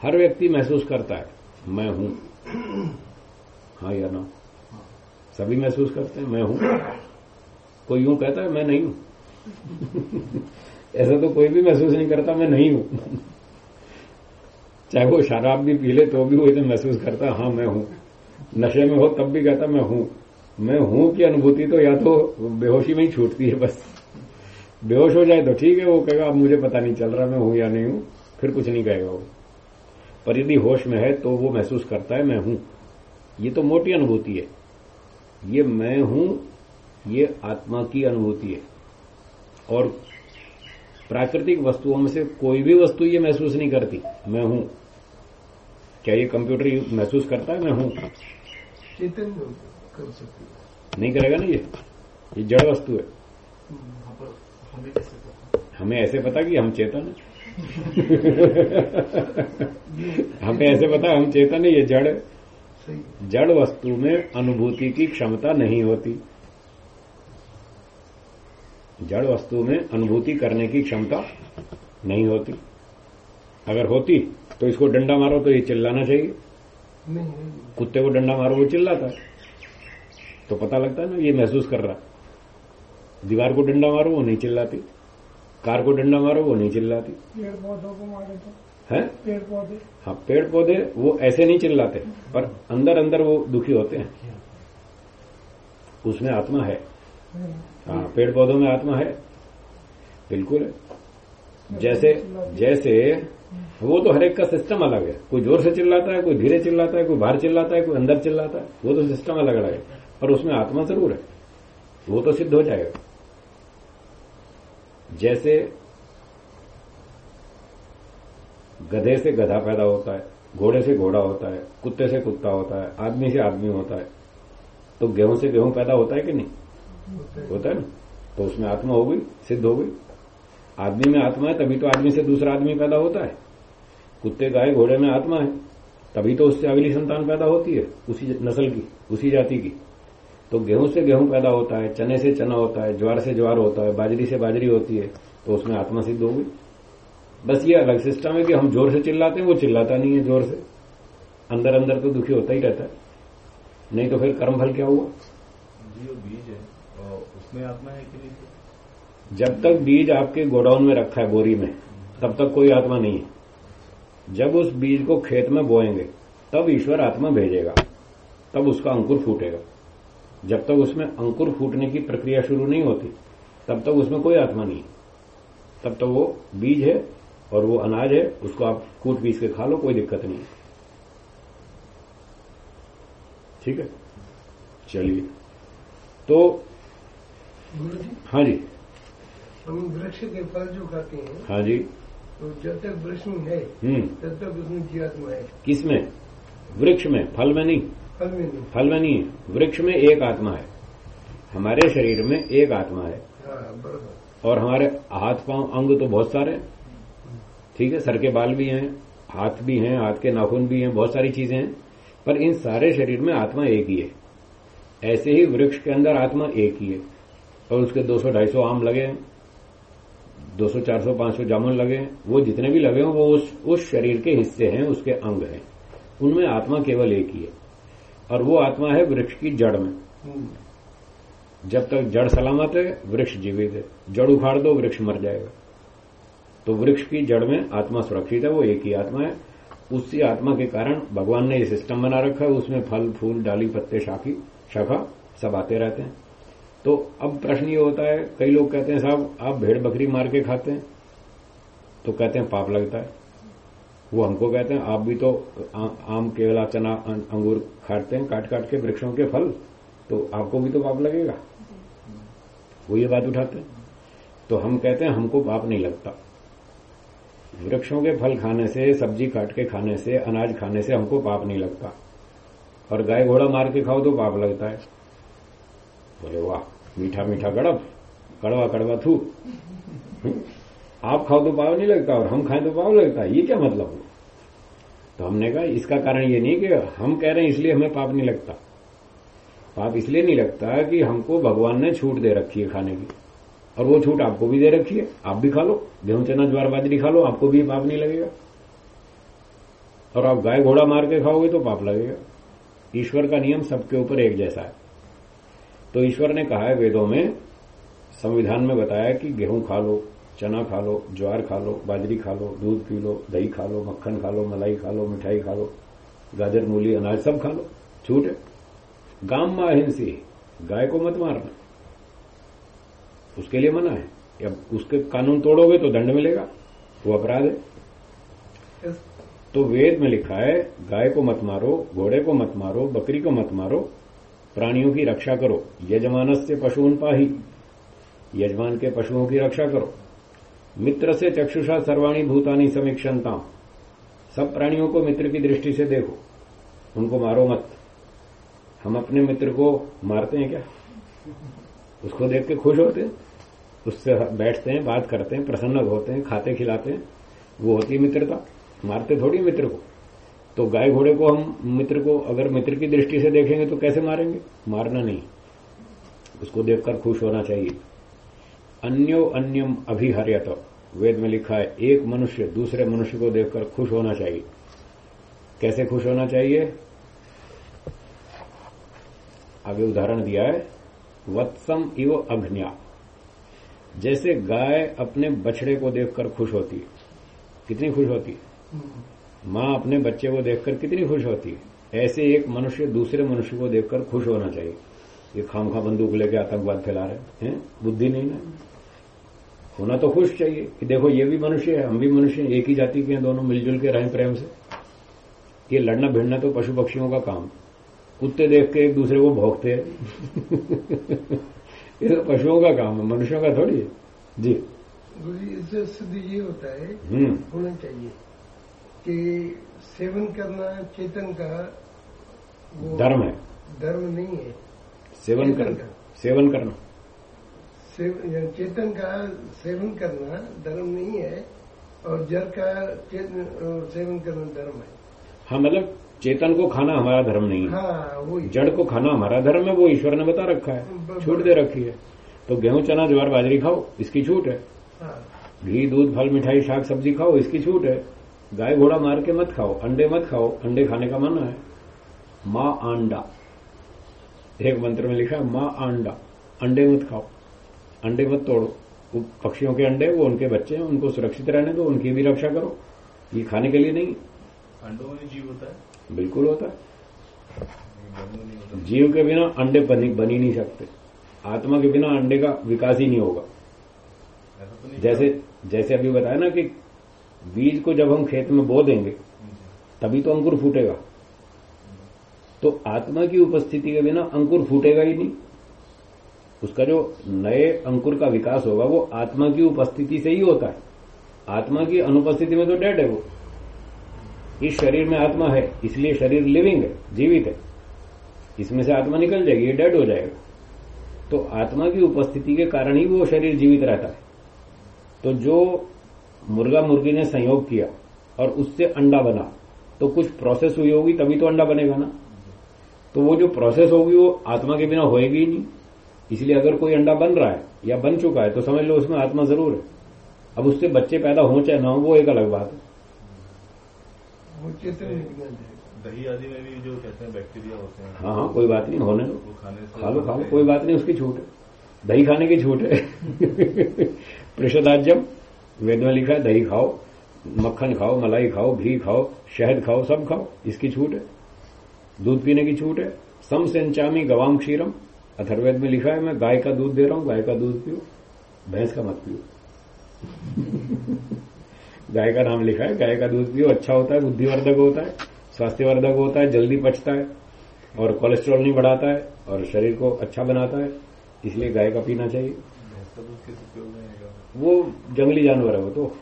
हर व्यक्ति महसूस करता है, मैं हूँ। हाँ या ना? सभी महसूस करते हैं, मैं हूँ। कोई यूँ कहता है, मैं नहीं हूँ। ऐसा तो कोई भी महसूस नहीं करता, मैं नहीं हूँ। चाहे वो शराब भी पी ले तो भी वो इसे महसूस करता हाँ मैं हूँ। नशे में हो, तब भी कहता मैं हूँ। मैं हूँ की अनुभूति तो या तो बेहोशी में ही छूटती है, बस। बेहोश हो जाए तो ठीक है, वो कहेगा, अब मुझे पता नहीं चल रहा, मैं हूँ या नहीं हूँ। फिर कुछ नहीं कहेगा वो। पर यदि होश में है तो वो महसूस करता है, मैं हूँ। ये तो मोटी अनुभूति है। ये मैं हूँ ये आत्मा की अनुभूति है। और प्राकृतिक वस्तुओं में से कोई भी वस्तु ये महसूस नहीं करती मैं हूँ। क्या ये कंप्यूटर महसूस करता है मैं हूँ? चेतन कर सकती नहीं करेगा ना ये? ये जड़ वस्तु है। हमें ऐसे पता कि हम चेतन है। हमें ऐसे पता हम चेतन है ये जड़ है। जड़ वस्तु में अनुभूति की क्षमता नहीं होती। जड़ वस्तु में अनुभूति करने की क्षमता नहीं होती। अगर होती तो इसको डंडा मारो तो ये चिल्लाना चाहिए। नहीं नहीं। कुत्ते को डंडा मारो वो चिल्लाता है। तो पता लगता है ना ये महसूस कर रहा दीवार को डंडा मारो वो नहीं चिल्लाती। कार को डंडा मारो वो नहीं चिल्लाती। पेड़ पौधों को मारे तो। है? पेड़ पौधे हाँ पेड़ पौधे वो ऐसे नहीं चिल्लाते पर अंदर अंदर वो दुखी होते हैं। उसमें आत्मा है। हाँ पेड़ पौधों में आत्मा है। बिल्कुल। है जैसे जैसे वो तो हरेक का सिस्टम अलग है। कोई ज़ोर से चिल्लाता है कोई धीरे चिल्लाता है कोई बाहर चिल्लाता है कोई अंदर चिल्लाता है वो तो सिस्टम अलग अलग है। पर उसमें आत्मा ज़रूर है। वो तो सिद्ध हो जाएगा। जैसे गधे से गधा पैदा होता है, घोड़े से घोड़ा होता है, कुत्ते से कुत्ता होता है, आदमी से आदमी होता है। तो गेहूँ से गेहूँ पैदा होता है कि नहीं? होता है ना? तो उसमें आत्मा हो गई, सिद्ध हो गई। आदमी में आत्मा है, तभी तो आदमी से दूसरा आदमी पैदा होता है। कुत्ते गाय, घोड़े में आत्मा है, तभी तो उससे अगली संतान पैदा होती है, उसी नस्ल की, उसी जाति की। तो गेहूँ से गेहूँ पैदा होता है, चने से चना होता है, ज्वार से ज्वार होता है, बाजरी से बाजरी होती है तो उसमें आत्मा सिद्ध हो गई। बस ये अलग सिस्टम है कि हम ज़ोर से चिल्लाते हैं वो चिल्लाता नहीं है ज़ोर से। अंदर अंदर तो दुखी होता ही रहता है। नहीं तो फिर कर्म फल क्या हुआ? जो बीज है और उसमें आत्मा है कि नहीं? जब तक बीज आपके गोडाउन में रखा है बोरी में तब तक कोई आत्मा नहीं है। जब उस बीज को खेत में बोएँगे तब ईश्वर आत्मा भेजेगा। तब उसका अंकुर फूटेगा। जब तक उसमें अंकुर फूटने की प्रक्रिया शुरू नहीं होती तब तक उसमें कोई आत्मा नहीं तब तक वो बीज है और वो अनाज है उसको आप कूट पीस के खा लो कोई दिक्कत नहीं ठीक है? चलिए। तो हाँ जी। हम वृक्ष के फल जो खाते हैं हाँ जी। तो जब तक वृक्ष में है हम्म। तब तक उसमें जीवात्मा है। किसमें वृक्ष में। फल में नहीं। फल में नहीं। फल में नहीं है। वृक्ष में एक आत्मा है। हमारे शरीर में एक आत्मा है। हाँ और हमारे हाथ पाँव अंग तो बहुत सारे हैं। ठीक है सर के बाल भी हैं हाथ भी हैं हाथ के नाखून भी हैं बहुत सारी चीज़ें हैं पर इन सारे शरीर में आत्मा एक ही है। ऐसे ही वृक्ष के अंदर आत्मा एक ही है। और उसके 200 250 आम लगे हैं 200 400 500 जामुन लगे हैं वो जितने भी लगे हों वो उस उस शरीर के हिस्से हैं उसके अंग हैं। उनमें आत्मा केवल एक ही है। और वो आत्मा है वृक्ष की जड़ में। हम्म, जब तक जड़ सलामत है वृक्ष जीवित है। जड़ उखाड़ दो वृक्ष मर जाएगा। तो वृक्ष की जड़ में आत्मा सुरक्षित है वो एक ही आत्मा है। उसी आत्मा के कारण भगवान ने ये सिस्टम बना रखा है उसमें फल फूल डाली पत्ते शाखी शाखा सब आते रहते हैं। तो अब प्रश्न ये होता है कई लोग कहते हैं साहब आप भेड़ बकरी मार के खाते हैं? तो कहते हैं पाप लगता है। वो हमको कहते हैं आप भी तो आ, आम केला चना अं- अंगूर खाते हैं काट काट के वृक्षों के फल तो आपको भी तो पाप लगेगा। वो ये बात उठाते हैं। तो हम कहते हैं हमको पाप नहीं लगता। वृक्षों के फल खाने से, सब्ज़ी काट के खाने से, अनाज खाने से हमको पाप नहीं लगता। और गाय घोड़ा मार के खाओ तो पाप लगता है। बोले, वाह, मीठा मीठा गड़ब कड़वा कड़वा थू। आप खाओ तो पाप नहीं लगता और हम खाएँ तो पाप लगता है। ये क्या मतलब हुआ? तो हमने कहा, इसका कारण ये नहीं कि हम कह रहे हैं, इसलिए हमें पाप नहीं लगता। पाप इसलिए नहीं लगता कि हमको भगवान ने छूट दे रखी है खाने की। और वो छूट आपको भी दे रखी है। आप भी खा लो। गेहूँ, चना, ज्वार, बाजरी खा लो। आपको भी पाप नहीं लगेगा। और आप गाय, घोड़ा मार के खाओगे तो पाप लगेगा। ईश्वर का नियम सबके ऊपर एक जैसा है। तो ईश्वर ने कहा है वेदों में, संविधान में बताया कि गेहूँ खा लो, चना खा लो, ज्वार खा लो, बाजरी खा लो, दूध पी लो, दही खा लो, मक्खन खा लो, मलाई खा लो, मिठाई खा लो, गाजर, मूली, अनाज सब खा लो। छूट है। गाम में अहिंसी गाय को मत मारना। उसके लिए मना है। या उसके कानून तोड़ोगे तो दंड मिलेगा वो अपराध है। तो वेद में लिखा है गाय को मत मारो घोड़े को मत मारो बकरी को मत मारो प्राणियों की रक्षा करो यजमान से पशुन पाही यजमान के पशुओं की रक्षा करो। मित्र से चक्षुषा सर्वाणी भूतानी समीक्षणता सब प्राणियों को मित्र की दृष्टि से देखो उनको मारो मत। हम अपने मित्र को मारते हैं क्या? उसको देख के खुश होते उससे बैठते हैं, बात करते हैं, प्रसन्न होते हैं, खाते खिलाते हैं। वो होती है मित्रता। मारते थोड़ी मित्र को। तो गाय घोड़े को हम मित्र को अगर मित्र की दृष्टि से देखेंगे तो कैसे मारेंगे? मारना नहीं। उसको देखकर खुश होना चाहिए। अन्यो अन्यम अभिहर्यत। वेद में लिखा है, एक मनुष्य दूसरे मनुष्य को देखकर खुश होना चाहिए। कैसे खुश होना चाहिए? आगे उदाहरण दिया है। वत्सम इव अघ्न्या। जैसे गाय अपने बछड़े को देखकर खुश होती है। कितनी खुश होती है? माँ अपने बच्चे को देखकर कितनी खुश होती है? ऐसे एक मनुष्य दूसरे मनुष्य को देखकर खुश होना चाहिए। ये खामखा बंदूक लेके आतंकवाद फैला रहे हैं बुद्धि नहीं ना। होना तो खुश चाहिए कि देखो ये भी मनुष्य है, हम भी मनुष्य एक ही जाति के हैं, दोनों मिलजुल के रहें प्रेम से। ये लड़ना भिड़ना तो पशु पक्षियों का काम कुत्ते देख के एक दूसरे को भोगते हैं। ये तो पशुओं का काम है मनुष्यों का थोड़ी है। जी। गुरु जी इससे सिद्ध ये होता है हम्म। होना चाहिए कि सेवन करना चेतन का धर्म है। धर्म नहीं है। सेवन करना। सेवन करना। सेव- चेतन का सेवन करना धर्म नहीं है और जड़ का चेतन सेवन करना धर्म है। हाँ मतलब चेतन को खाना हमारा धर्म नहीं है। हाँ जड़ को खाना हमारा धर्म है वो ईश्वर ने बता रखा है। छूट दे रखी है। तो गेहूँ चना ज्वार बाजरी खाओ इसकी छूट है। हाँ। घी दूध फल मिठाई शाक सब्ज़ी खाओ इसकी छूट है। गाय घोड़ा मार के मत खाओ अंडे मत खाओ अंडे खाने का मना है। माँ आंडा। एक मंत्र में लिखा है माँ आंडा। अंडे मत खाओ अंडे मत तोड़ो। वो पक्षियों के अंडे वो उनके बच्चे हैं उनको सुरक्षित रहने दो उनकी भी रक्षा करो। ये खाने के लिए नहीं। अंडों में जीव होता है। बिल्कुल होता है। जीव के बिना अंडे बनी, बन नहीं सकते। आत्मा के बिना अंडे का विकास ही नहीं होगा। जैसे जैसे अभी बताया ना कि बीज को जब हम खेत में बो देंगे, तभी तो अंकुर फूटेगा। तो आत्मा की उपस्थिति के बिना अंकुर फूटेगा ही नहीं। उसका जो नए अंकुर का विकास होगा, वो आत्मा की उपस्थिति से ही होता है। आत्मा की अनुपस्थिति में तो डेड है वो। इस शरीर में आत्मा है, इसलिए शरीर लिविंग है, जीवित है। इसमें से आत्मा निकल जाएगी, ये डेड हो जाएगा। तो आत्मा की उपस्थिति के कारण ही वो शरीर जीवित रहता है। तो जो मुर्गा मुर्गी ने संयोग किया और उससे अंडा बना तो कुछ प्रोसेस हुई होगी, तभी तो अंडा बनेगा ना। तो वो जो प्रोसेस होगी, वो आत्मा के बिना होएगी ही नहीं। इसलिए अगर कोई अंडा बन रहा है या बन चुका है तो समझ लो उसमें आत्मा ज़रूर है। अब उससे बच्चे पैदा हो चाहे ना हो, वो एक अलग बात है। वो चेतन निकल दही आदि में भी जो कहते हैं बैक्टीरिया होते हैं। हाँ हाँ कोई बात नहीं होने दो। खा लो खा लो कोई बात नहीं उसकी छूट है। दही खाने की छूट है। प्रषदाज्यम वेद में लिखा है दही खाओ मक्खन खाओ मलाई खाओ घी खाओ शहद खाओ सब खाओ इसकी छूट है। दूध पीने की छूट है। सम सेंचामी गवाम क्षीरम अथर्वेद में लिखा है मैं गाय का दूध दे रहा हूँ गाय का दूध पियो भैंस का मत पियो। गाय का नाम लिखा है। गाय का दूध पियो अच्छा होता है बुद्धिवर्धक होता है स्वास्थ्यवर्धक होता है जल्दी पचता है और कोलेस्ट्रॉल नहीं बढ़ाता है और शरीर को अच्छा बनाता है इसलिए गाय का पीना चाहिए। वो जंगली जानवर है वो तो।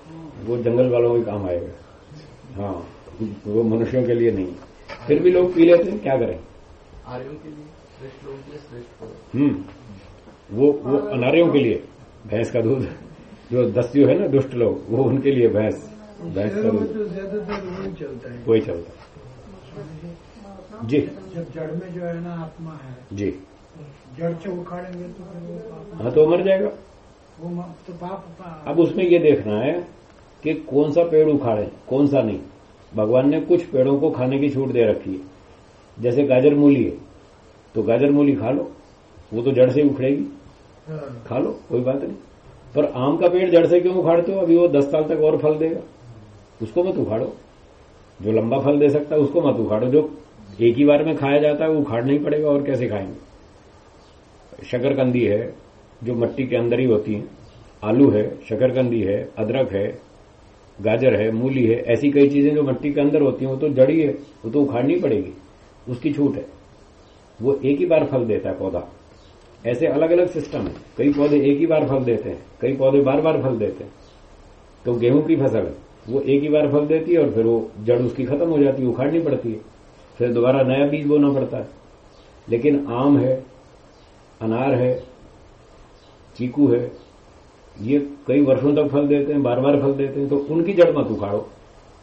वो जंगल वालों को काम आएगा। हाँ वो मनुष्यों के लिए नहीं। फिर भी लोग पी लेते हैं क्या करें? आर्यों के लिए श्रेष्ठ लोगों के लिए श्रेष्ठ हम्म वो वो अनार्यों के लिए भैंस का दूध। जो दस्यु है ना दुष्ट लोग वो उनके लिए भैंस भैंस का दूध ज़्यादातर वही चलता है। है। जी। जब जड़ में जो है ना आत्मा है जी। जड़ से उखाड़ेंगे तो वो हाँ तो मर जाएगा। वो तो पाप अब उसमें ये देखना है कि कौन सा पेड़ उखाड़े कौन सा नहीं। भगवान ने कुछ पेड़ों को खाने की छूट दे रखी है। जैसे गाजर मूली है तो गाजर मूली खा लो वो तो जड़ से उखड़ेगी। हाँ। खा लो कोई बात नहीं। पर आम का पेड़ जड़ से क्यों उखाड़ते हो? अभी वो दस साल तक और फल देगा। उसको मत उखाड़ो। जो लंबा फल दे सकता है, उसको मत उखाड़ो। जो एक ही बार में खाया जाता है, वो उखाड़ना ही पड़ेगा, और कैसे खाएँगे? शकरकंदी है, जो मट्टी के अंदर ही होती है। आलू है, शकरकंदी है, अदरक है, गाजर है, मूली है, ऐसी कई चीज़ें जो मट्टी के अंदर होती हैं, वो तो जड़ी है, वो तो उखाड़नी पड़ेगी। उसकी छूट है। वो एक ही बार फल देता है पौधा। ऐसे अलग अलग सिस्टम है। कई पौधे एक ही बार फल देते हैं, कई पौधे बार बार फल देते हैं। तो गेहूँ की फ़सल वो एक ही बार फल देती है और फिर वो जड़ उसकी खत्म हो जाती है, उखाड़नी पड़ती है। फिर दोबारा नया बीज बोना पड़ता है। लेकिन आम है, अनार है, चीकू है, ये कई वर्षों तक फल देते हैं, बार बार फल देते हैं तो उनकी जड़ मत उखाड़ो।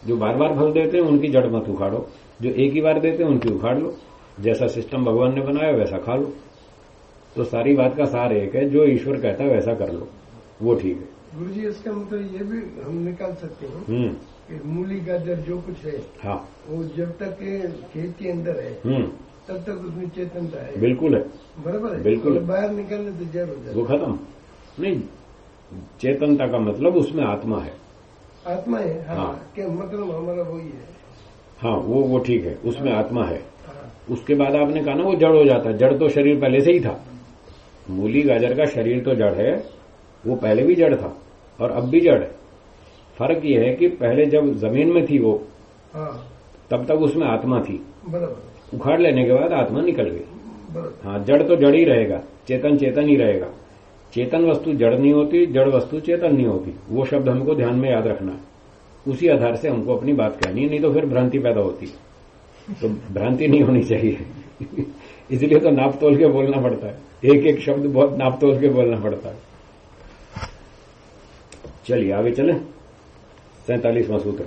जो बार बार फल देते हैं, उनकी जड़ मत उखाड़ो। जो एक ही बार देते हैं, उनकी उखाड़ लो। जैसा सिस्टम भगवान ने बनाया, वैसा खा लो। तो सारी बात का सार एक है जो ईश्वर कहता है वैसा कर लो। वो ठीक है। गुरु जी इसका मतलब ये भी हम निकाल सकते हैं हम्म। कि मूली गाजर जो कुछ है हाँ। वो जब तक खेत के अंदर है हम्म। तब तक उसमें चेतनता है बिल्कुल है। बराबर है? बिल्कुल। बाहर निकलने तो जड़ हो वो खत्म। नहीं चेतनता का मतलब उसमें आत्मा है। है आत्मा है? हाँ, हाँ। क्या मतलब हमारा वही है? हाँ वो वो ठीक है। उसमें आत्मा है। हाँ। उसके बाद आपने कहा ना वो जड़ हो जाता है। जड़ तो शरीर पहले से ही था। मूली गाजर का शरीर तो जड़ है वो पहले भी जड़ था और अब भी जड़ है। फ़र्क ये है कि पहले जब ज़मीन में थी वो हाँ। तब तक उसमें आत्मा थी। उखाड़ लेने के बाद आत्मा निकल गई। हाँ जड़ तो जड़ ही रहेगा चेतन चेतन ही रहेगा। चेतन वस्तु जड़ नहीं होती जड़ वस्तु चेतन नहीं होती। वो शब्द हमको ध्यान में याद रखना है। उसी आधार से हमको अपनी बात कहनी है नहीं तो फिर भ्रांति पैदा होती है। तो भ्रांति नहीं होनी चाहिए। इसलिए तो नाप तोल के बोलना पड़ता है। एक एक शब्द बहुत नाप तोल के बोलना पड़ता है। चलिए आगे चले। सैतालीसवां सूत्र।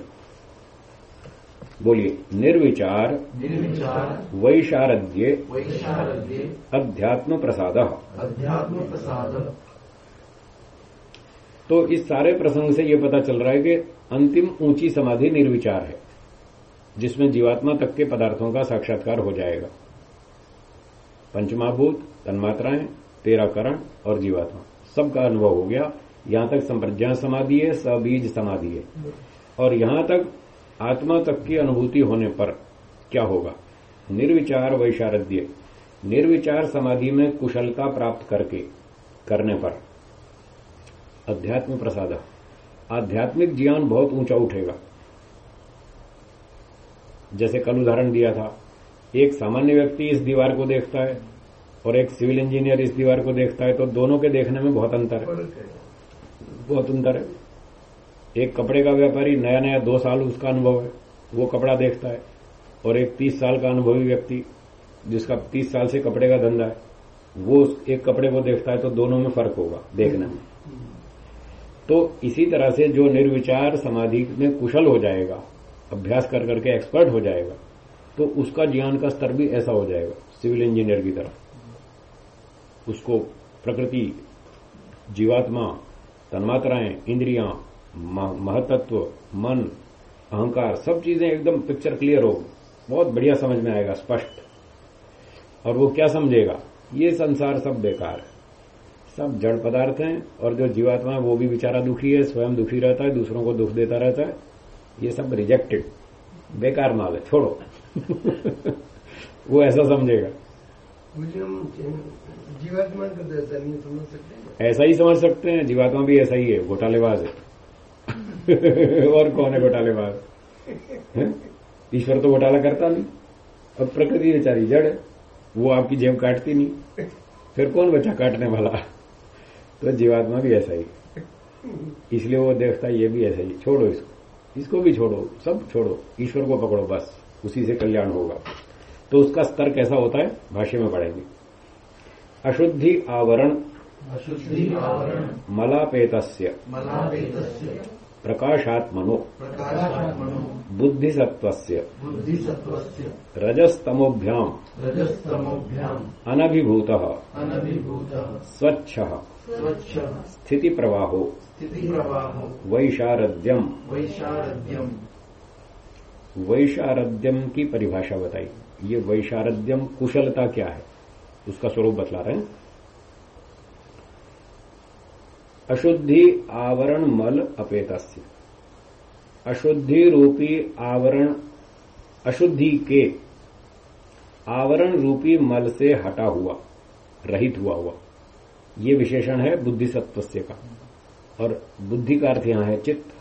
बोलिए निर्विचार निर्विचार वैशारद्ये वैशारद्ये अध्यात्म प्रसाद अध्यात्म प्रसाद तो इस सारे प्रसंग से यह पता चल रहा है कि अंतिम ऊँची समाधि निर्विचार है जिसमें जीवात्मा तक के पदार्थों का साक्षात्कार हो जाएगा। पंचमाभूत तन्मात्राएँ तेरह करण और जीवात्मा। सबका अनुभव हो गया। यहाँ तक संप्रज्ञा समाधि है, सबीज समाधि है। और यहाँ तक आत्मा तक की अनुभूति होने पर क्या होगा? निर्विचार वैशारद्य। निर्विचार समाधि में कुशलता प्राप्त करके, करने पर। अध्यात्म प्रसाद। आध्यात्मिक ज्ञान बहुत ऊँचा उठेगा। जैसे कल उदाहरण दिया था। एक सामान्य व्यक्ति इस दीवार को देखता है और एक सिविल इंजीनियर इस दीवार को देखता है तो दोनों के देखने में बहुत अंतर है। बहुत अंतर है। एक कपड़े का व्यापारी नया नया दो साल उसका अनुभव है वो कपड़ा देखता है और एक तीस साल का अनुभवी व्यक्ति जिसका तीस साल से कपड़े का धंधा है वो एक कपड़े को देखता है तो दोनों में फ़र्क होगा देखने में। तो इसी तरह से जो निर्विचार समाधि में कुशल हो जाएगा अभ्यास कर करके एक्सपर्ट हो जाएगा तो उसका ज्ञान का स्तर भी ऐसा हो जाएगा, सिविल इंजीनियर की तरह। उसको प्रकृति, जीवात्मा, तन्मात्राएँ, इंद्रियाँ महतत्व, मन, अहंकार, सब चीज़ें एकदम पिक्चर क्लियर हो, बहुत बढ़िया समझ में आएगा, स्पष्ट। और वो क्या समझेगा? ये संसार सब बेकार है। सब जड़ पदार्थ हैं, और जो जीवात्मा है, वो भी बेचारा दुखी है, स्वयं दुखी रहता है, दूसरों को दुख देता रहता है। ये सब रिजेक्टेड बेकार माल है, छोड़ो। वो ऐसा समझेगा। मुझे जीवात्मा को तो ऐसा नहीं समझ सकते। ऐसा ही समझ सकते हैं जीवात्मा भी ऐसा ही है घोटालेबाज है। और कौन है घोटालेबाज? ईश्वर तो घोटाला करता नहीं। अब प्रकृति बेचारी जड़ है वो आपकी जेब काटती नहीं। फिर कौन बचा काटने वाला? तो जीवात्मा भी ऐसा ही इसलिए वो देखता ये भी ऐसा ही। छोड़ो इसको। इसको भी छोड़ो सब छोड़ो। ईश्वर को पकड़ो बस। उसी से कल्याण होगा। तो उसका स्तर कैसा होता है? भाष्य में पढ़ेंगे। अशुद्धि आवरण अशुद्धि आवरण मलापेतस्य मलावेदस्य प्रकाशात्मनो बुद्धिसत्वस्य रजस्तमोभ्याम रजस्तमोभ्याम् अनभिभूतः अनभिभूतः स्वच्छः स्वच्छः स्थिति प्रवाहो स्थितिप्रवाहो वैशारद्यम वैशारद्यम् की परिभाषा बताई। ये वैशारद्यम कुशलता क्या है? उसका स्वरूप बतला रहे हैं। अशुद्धि आवरण मल अपेत अशुद्धि रूपी आवरण, अशुद्धि के आवरण रूपी मल से हटा हुआ, रहित हुआ हुआ। ये विशेषण है बुद्धि सत्वस्य का। और बुद्धि का अर्थ यहाँ है चित्त।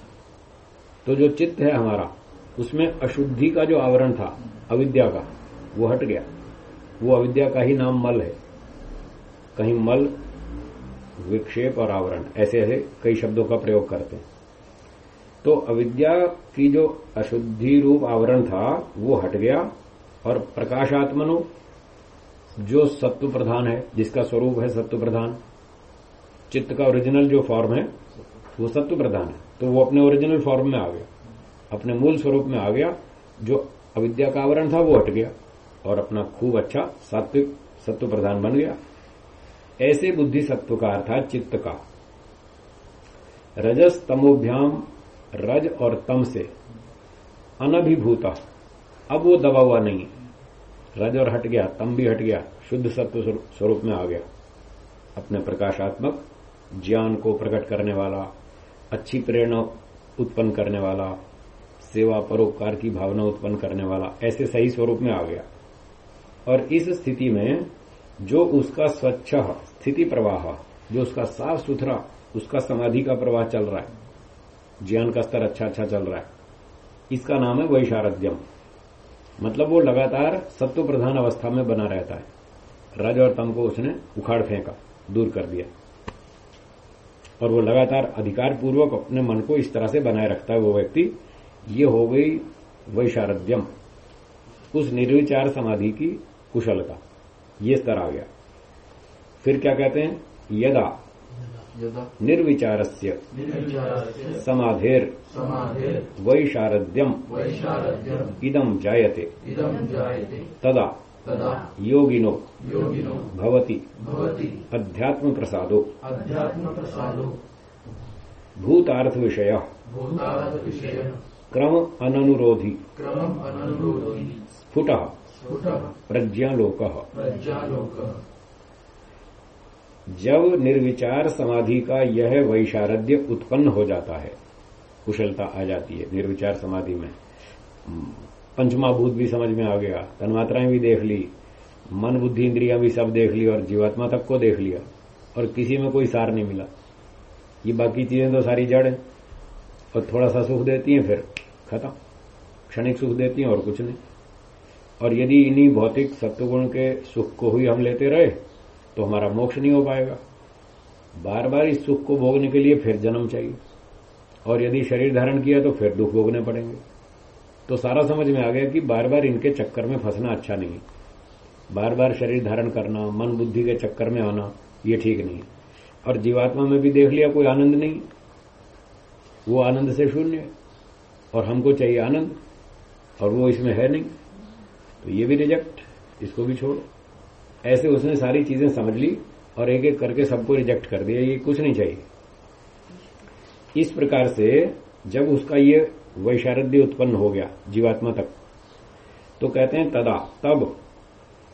तो जो चित्त है हमारा उसमें अशुद्धि का जो आवरण था, अविद्या का, वो हट गया। वो अविद्या का ही नाम मल है। कहीं मल विक्षेप और आवरण, ऐसे ऐसे कई शब्दों का प्रयोग करते हैं। तो अविद्या की जो अशुद्धि रूप आवरण था, वो हट गया और प्रकाशात्मनो, जो सत्व प्रधान है, जिसका स्वरूप है सत्व प्रधान चित्त का ओरिजिनल जो फॉर्म है, वो सत्व प्रधान है। तो वो अपने ओरिजिनल फॉर्म में आ गया। अपने मूल स्वरूप में आ गया, जो अविद्या का आवरण था, वो हट गया और अपना खूब अच्छा सात्विक सत्व प्रधान बन गया। ऐसे बुद्धि सत्व का अर्थात चित्त का। रजस तमोभ्याम, रज और तम से अनभिभूता। अब वो दबा हुआ नहीं रज और हट गया, तम भी हट गया, शुद्ध सत्व स्वरूप में आ गया। अपने प्रकाशात्मक ज्ञान को प्रकट करने वाला, अच्छी प्रेरणा उत्पन्न करने वाला सेवा परोपकार की भावना उत्पन्न करने वाला ऐसे सही स्वरूप में आ गया। और इस स्थिति में जो उसका स्वच्छ स्थिति प्रवाह, जो उसका साफ़ सुथरा, उसका समाधि का प्रवाह चल रहा है, ज्ञान का स्तर अच्छा अच्छा चल रहा है, इसका नाम है वैशारद्यम मतलब वो लगातार सत्व प्रधान अवस्था में बना रहता है। रज और तम को उसने उखाड़ फेंका, दूर कर दिया। और वो लगातार अधिकार पूर्वक अपने मन को इस तरह से बनाए रखता है वो व्यक्ति ये हो गई वैशारद्यम उस निर्विचार समाधि की कुशलता। ये स्तर आ गया। फिर क्या कहते हैं? यदा। निर्विचार से समाधेर। वैशारद्यम इदम जायते। तदा। योगिनो। भवति। अध्यात्म प्रसादो भूतार्थ विषय क्रम अननुरोधी। स्फुट। प्रज्ञालोक। जब निर्विचार समाधि का यह वैशारद्य उत्पन्न हो जाता है कुशलता आ जाती है निर्विचार समाधि में। पंचमा भूत भी समझ में आ गया तन्मात्राएँ भी देख ली मन बुद्धि इंद्रियाँ भी सब देख ली और जीवात्मा तक को देख लिया और किसी में कोई सार नहीं मिला। ये बाकी चीज़ें तो सारी जड़ है और थोड़ा सा सुख देती हैं फिर। खत्म। क्षणिक सुख देती हैं और कुछ नहीं। और यदि इन्हीं भौतिक सत्वगुण के सुख को ही हम लेते रहे तो हमारा मोक्ष नहीं हो पाएगा। बार बार इस सुख को भोगने के लिए फिर जन्म चाहिए। और यदि शरीर धारण किया तो फिर दुख भोगने पड़ेंगे। तो सारा समझ में आ गया कि बार बार इनके चक्कर में फंसना अच्छा नहीं है। बार बार शरीर धारण करना, मन बुद्धि के चक्कर में आना, ये ठीक नहीं और जीवात्मा में भी देख लिया कोई आनंद नहीं। वो आनंद से शून्य और हमको चाहिए आनंद, और वो इसमें है नहीं। तो ये भी रिजेक्ट इसको भी छोड़ो। ऐसे उसने सारी चीज़ें समझ ली और एक एक करके सबको रिजेक्ट कर दिया, ये कुछ नहीं चाहिए। इस प्रकार से जब उसका ये वैशारद्य उत्पन्न हो गया, जीवात्मा तक तो कहते हैं तदा, तब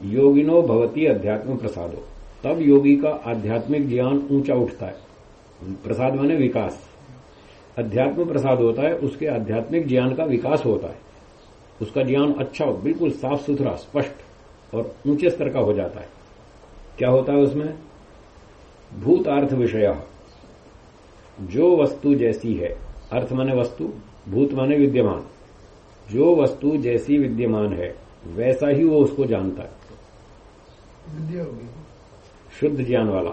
योगिनो भवती अध्यात्म प्रसादो। तब योगी का आध्यात्मिक ज्ञान ऊँचा उठता है। प्रसाद माने विकास। अध्यात्म प्रसाद होता है उसके आध्यात्मिक ज्ञान का विकास होता है। उसका ज्ञान अच्छा बिल्कुल साफ़ सुथरा स्पष्ट और ऊँचे स्तर का हो जाता है। क्या होता है उसमें? भूतार्थ विषय। जो वस्तु जैसी है अर्थ माने वस्तु भूत माने विद्यमान। जो वस्तु जैसी विद्यमान है वैसा ही वो उसको जानता है। शुद्ध ज्ञान वाला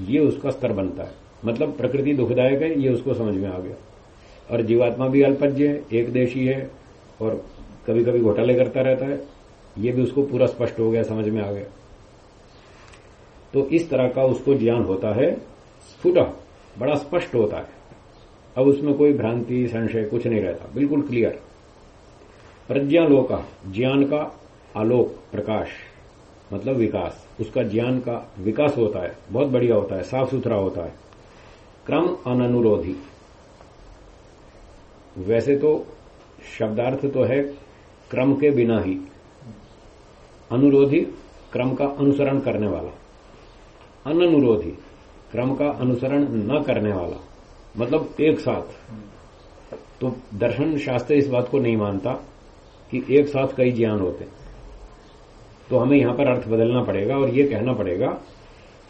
ये उसका स्तर बनता है। मतलब प्रकृति दुखदायक है, ये उसको समझ में आ गया। और जीवात्मा भी अल्पज्य है, एक देशी है, और कभी कभी घोटाले करता रहता है, ये भी उसको पूरा स्पष्ट हो गया, समझ में आ गया। तो इस तरह का उसको ज्ञान होता है स्फुट बड़ा स्पष्ट होता है। अब उसमें कोई भ्रांति, संशय, कुछ नहीं रहता, बिल्कुल क्लियर प्रज्ञालोक, ज्ञान का आलोक, प्रकाश मतलब विकास। उसका ज्ञान का विकास होता है, बहुत बढ़िया होता है साफ़ सुथरा होता है। क्रम अननुरोधी। वैसे तो शब्दार्थ तो है क्रम के बिना ही। अनुरोधी क्रम का अनुसरण करने वाला। अनुरोधी क्रम का अनुसरण न करने वाला। मतलब एक साथ। तो दर्शन शास्त्र इस बात को नहीं मानता कि एक साथ कई ज्ञान होते। तो हमें यहाँ पर अर्थ बदलना पड़ेगा और यह कहना पड़ेगा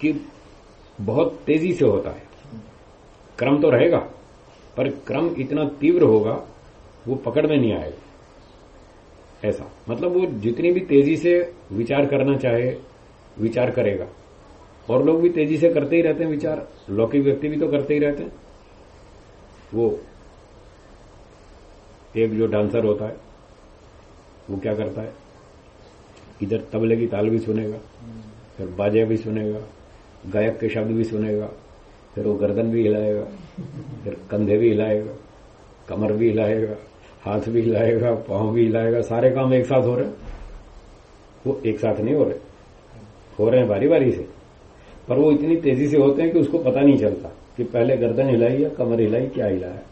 कि बहुत तेज़ी से होता है। क्रम तो रहेगा, पर क्रम इतना तीव्र होगा, वो पकड़ में नहीं आएगा। ऐसा। मतलब वो जितनी भी तेज़ी से विचार करना चाहे, विचार करेगा। और लोग भी तेज़ी से करते ही रहते हैं विचार, लौकिक व्यक्ति भी तो करते ही रहते हैं। वो एक जो डांसर होता है, वो क्या करता है? इधर तबले की ताल भी सुनेगा, फिर बाजे भी सुनेगा, गायक के शब्द भी सुनेगा फिर वो गर्दन भी हिलाएगा, फिर कंधे भी हिलाएगा, कमर भी हिलाएगा, हाथ भी हिलाएगा, पाँव भी हिलाएगा, सारे काम एक साथ हो रहे वो एक साथ नहीं हो रहे हो रहे हैं बारी बारी से। पर वो इतनी तेज़ी से होते हैं कि उसको पता नहीं चलता कि पहले गर्दन हिलाई या कमर हिलाई, क्या हिलाया।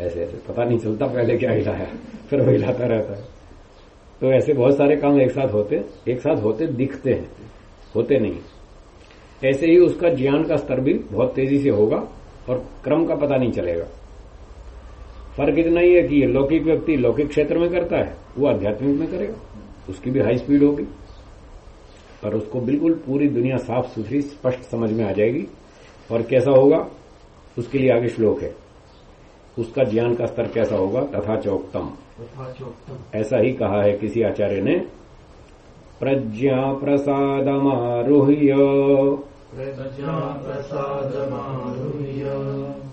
ऐसे ऐसे, पता नहीं चलता पहले क्या हिलाया, फिर वो हिलाता रहता है। तो ऐसे बहुत सारे काम एक साथ होते, एक साथ होते दिखते हैं, होते नहीं। ऐसे ही उसका ज्ञान का स्तर भी बहुत तेज़ी से होगा और क्रम का पता नहीं चलेगा। फ़र्क इतना ही है कि ये लौकिक व्यक्ति लौकिक क्षेत्र में करता है वो आध्यात्मिक में करेगा उसकी भी हाई स्पीड होगी। पर उसको बिल्कुल पूरी दुनिया साफ़ सुथरी स्पष्ट समझ में आ जाएगी। और कैसा होगा? उसके लिए आगे श्लोक है। उसका ज्ञान का स्तर कैसा होगा? तथा चौकतम ऐसा ही कहा है किसी आचार्य ने प्रज्ञा प्रज्ञा प्रसादमारुह्य।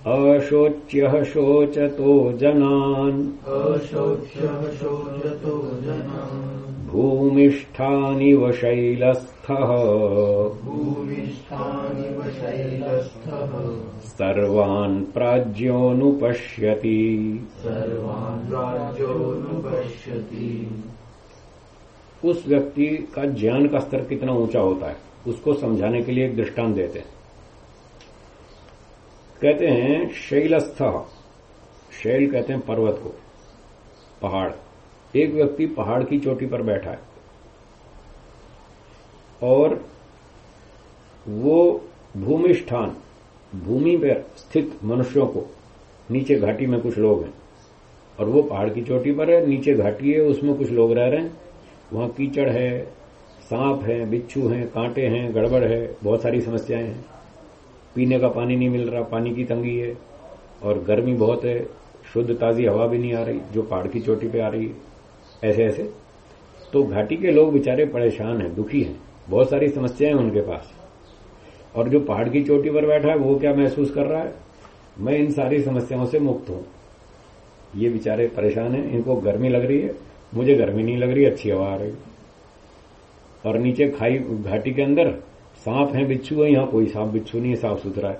अशोच्य शोचतो जनान्। अशोच्यः शोचतो जनान्। भूमिष्ठानिव शैलस्थः। भूमिष्ठानिव शैलस्थः। सर्वान् प्राज्ञोऽनुपश्यति सर्वान् राज्योऽनुपश्यति उस व्यक्ति का ज्ञान का स्तर कितना ऊँचा होता है? उसको समझाने के लिए एक दृष्टांत देते हैं। कहते हैं, शैलस्थ। शैल कहते हैं पर्वत को, पहाड़। एक व्यक्ति पहाड़ की चोटी पर बैठा है। और वो भूमिष्ठान, भूमि पर स्थित मनुष्यों को, नीचे घाटी में कुछ लोग हैं। और वो पहाड़ की चोटी पर है, नीचे घाटी है, उसमें कुछ लोग रह रहे हैं। वहाँ कीचड़ है सांप है, बिच्छू हैं, कांटे हैं, गड़बड़ है, बहुत सारी समस्याएँ हैं। पीने का पानी नहीं मिल रहा, पानी की तंगी है, और गर्मी बहुत है, शुद्ध ताजी हवा भी नहीं आ रही, जो पहाड़ की चोटी पे आ रही है, ऐसे ऐसे। तो घाटी के लोग बेचारे परेशान हैं, दुखी हैं, बहुत सारी समस्याएँ हैं उनके पास। और जो पहाड़ की चोटी पर बैठा है, वो क्या महसूस कर रहा है? मैं इन सारी समस्याओं से मुक्त हूँ। ये बेचारे परेशान हैं, इनको गर्मी लग रही है, मुझे गर्मी नहीं लग रही, अच्छी हवा आ रही और नीचे खाई घाटी के अंदर सांप है, बिच्छू है, यहाँ कोई सांप बिच्छू नहीं है, साफ़ सुथरा है।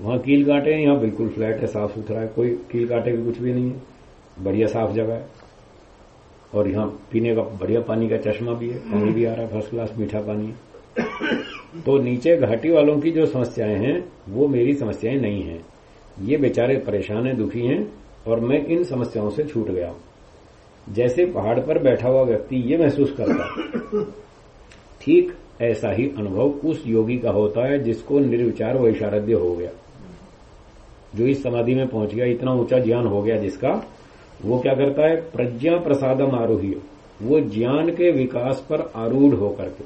वहाँ कील काटे हैं, यहाँ बिल्कुल फ्लैट है, साफ़ सुथरा है, कोई कील काटे भी कुछ भी नहीं है। बढ़िया साफ़ जगह है। और यहाँ पीने का बढ़िया पानी का चश्मा भी है, पानी भी आ रहा है फ़र्स्ट क्लास मीठा पानी है। तो नीचे घाटी वालों की जो समस्याएँ हैं, वो मेरी समस्याएँ नहीं हैं। ये बेचारे परेशान हैं, दुखी हैं, और मैं इन समस्याओं से छूट गया हूँ। जैसे पहाड़ पर बैठा हुआ व्यक्ति ये महसूस करता ठीक ऐसा ही अनुभव उस योगी का होता है जिसको निर्विचार वैशारद्य हो गया। जो इस समाधि में पहुँच गया, इतना ऊँचा ज्ञान हो गया जिसका, वो क्या करता है? प्रज्ञा प्रसादम आरोही वो ज्ञान के विकास पर आरूढ़ होकर के,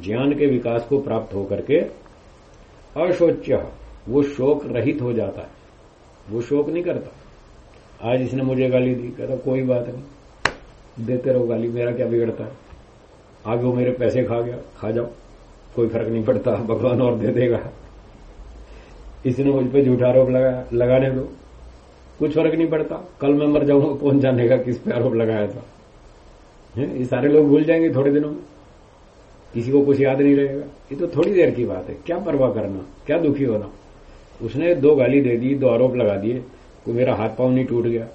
ज्ञान के विकास को प्राप्त होकर के अशोच्य, वो शोक रहित हो जाता है। वो शोक नहीं करता। आज इसने मुझे गाली दी, कहता, कोई बात नहीं। देते रहो गाली, मेरा क्या बिगड़ता है? आगे वो मेरे पैसे खा गया, खा जाओ। कोई फ़र्क नहीं पड़ता, भगवान और दे देगा। इसने मुझ पर झूठा आरोप लगा लगाने दो। कुछ फ़र्क नहीं पड़ता, कल मैं मर जाऊँगा, कौन जानेगा किस पे आरोप लगाया था। ये सारे लोग भूल जाएँगे थोड़े दिनों में। किसी को कुछ याद नहीं रहेगा। ये तो थोड़ी देर की बात है। क्या परवाह करना, क्या दुखी होना। उसने दो गाली दे दी, दो आरोप लगा दिए। कोई मेरा हाथ पाँव नहीं टूट गया।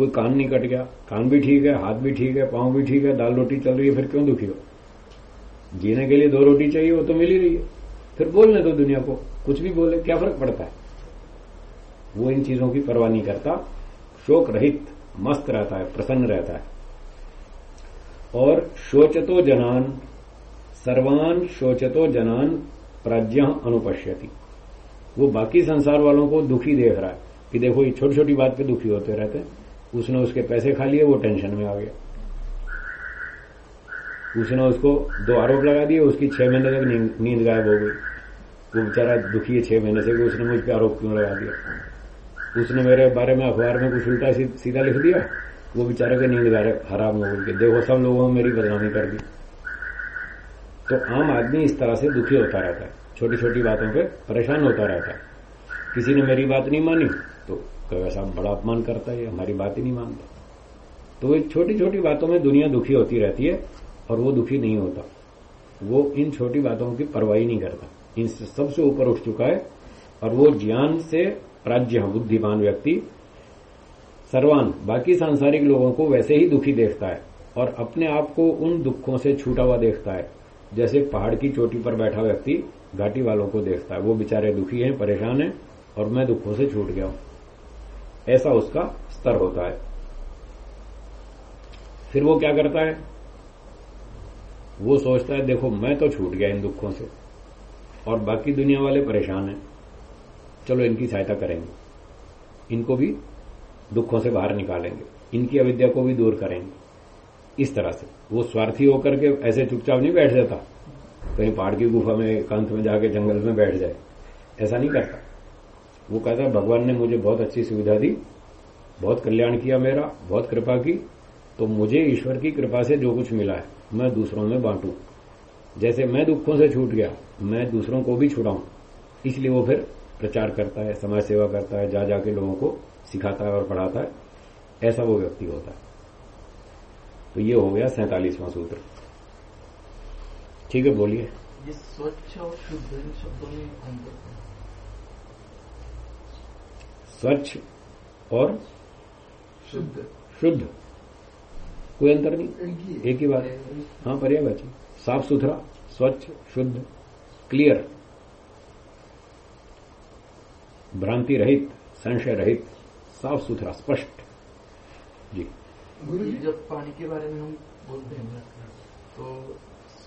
कोई कान नहीं कट गया, कान भी ठीक है, हाथ भी ठीक है, पाँव भी ठीक है, दाल रोटी चल रही है, फिर क्यों दुखी हो? जीने के लिए दो रोटी चाहिए, वो तो मिल ही रही है। फिर बोलने दो दुनिया को, कुछ भी बोले, क्या फ़र्क पड़ता है? वो इन चीज़ों की परवाह नहीं करता, शोक रहित, मस्त रहता है, प्रसन्न रहता है। और शोचतो जनान, सर्वान शोचतो जनान, प्राज्ञ अनुपश्यति। वो बाकी संसार वालों को दुखी देख रहा है, कि देखो, ये छोटी छोटी बात पे दुखी होते रहते हैं। उसने उसके पैसे खा लिए वो टेंशन में आ गया। उसने उसको दो आरोप लगा दिए उसकी छह महीने तक नींद, गायब हो गई। वो बेचारा दुखी है छह महीने से कि उसने मुझ पर आरोप क्यों लगा दिया? उसने मेरे बारे में अखबार में कुछ उल्टा सीधा लिख दिया वो बेचारे के नींद हराम हो गई। देखो सब लोगों ने मेरी बदनामी कर दी। तो आम आदमी इस तरह से दुखी होता रहता है छोटी छोटी बातों पे परेशान होता रहता है। किसी ने मेरी बात नहीं मानी तो वैसा बड़ा अपमान करता है हमारी बात ही नहीं मानता। तो एक छोटी छोटी बातों में दुनिया दुखी होती रहती है, और वो दुखी नहीं होता। वो इन छोटी बातों की परवाही नहीं करता। इन सबसे ऊपर उठ चुका है, और वो ज्ञान से प्राज्य बुद्धिमान व्यक्ति। सर्वान, बाकी सांसारिक लोगों को वैसे ही दुखी देखता है, और अपने आप को उन दुखों से छूटा हुआ देखता है। जैसे पहाड़ की चोटी पर बैठा व्यक्ति, घाटी वालों को देखता है। वो बेचारे दुखी हैं, परेशान हैं, और मैं दुखों से छूट गया हूँ। ऐसा उसका स्तर होता है। फिर वो क्या करता है? वो सोचता है, देखो, मैं तो छूट गया इन दुखों से, और बाकी दुनिया वाले परेशान हैं। चलो, इनकी सहायता करेंगे। इनको भी दुखों से बाहर निकालेंगे। इनकी अविद्या को भी दूर करेंगे। इस तरह से। वो स्वार्थी होकर के ऐसे चुपचाप नहीं बैठ जाता। कहीं पहाड़ की गुफा में, एकांत में जाके, जंगल में बैठ जाए। ऐसा नहीं करता। वो कहता है, भगवान ने मुझे बहुत अच्छी सुविधा दी, बहुत कल्याण किया मेरा, बहुत कृपा की तो मुझे ईश्वर की कृपा से जो कुछ मिला है, मैं दूसरों में बांटू। जैसे मैं दुखों से छूट गया, मैं दूसरों को भी छुड़ाऊं। इसलिए वो फिर प्रचार करता है, समाज सेवा करता है जा जाके लोगों को सिखाता है और पढ़ाता है। ऐसा वो व्यक्ति होता है। तो ये हो गया सैतालीसवां सूत्र। ठीक है, बोलिए। स्वच्छ और शुद्ध शब्दों में स्वच्छ और शुद्ध। शुद्ध। कोई अंतर नहीं? एक ही बात। हाँ पर्यावाची साफ़ सुथरा स्वच्छ शुद्ध क्लियर भ्रांति रहित संशय रहित साफ़ सुथरा स्पष्ट। जी। गुरु जी जब पानी के बारे में हम बोलते हैं तो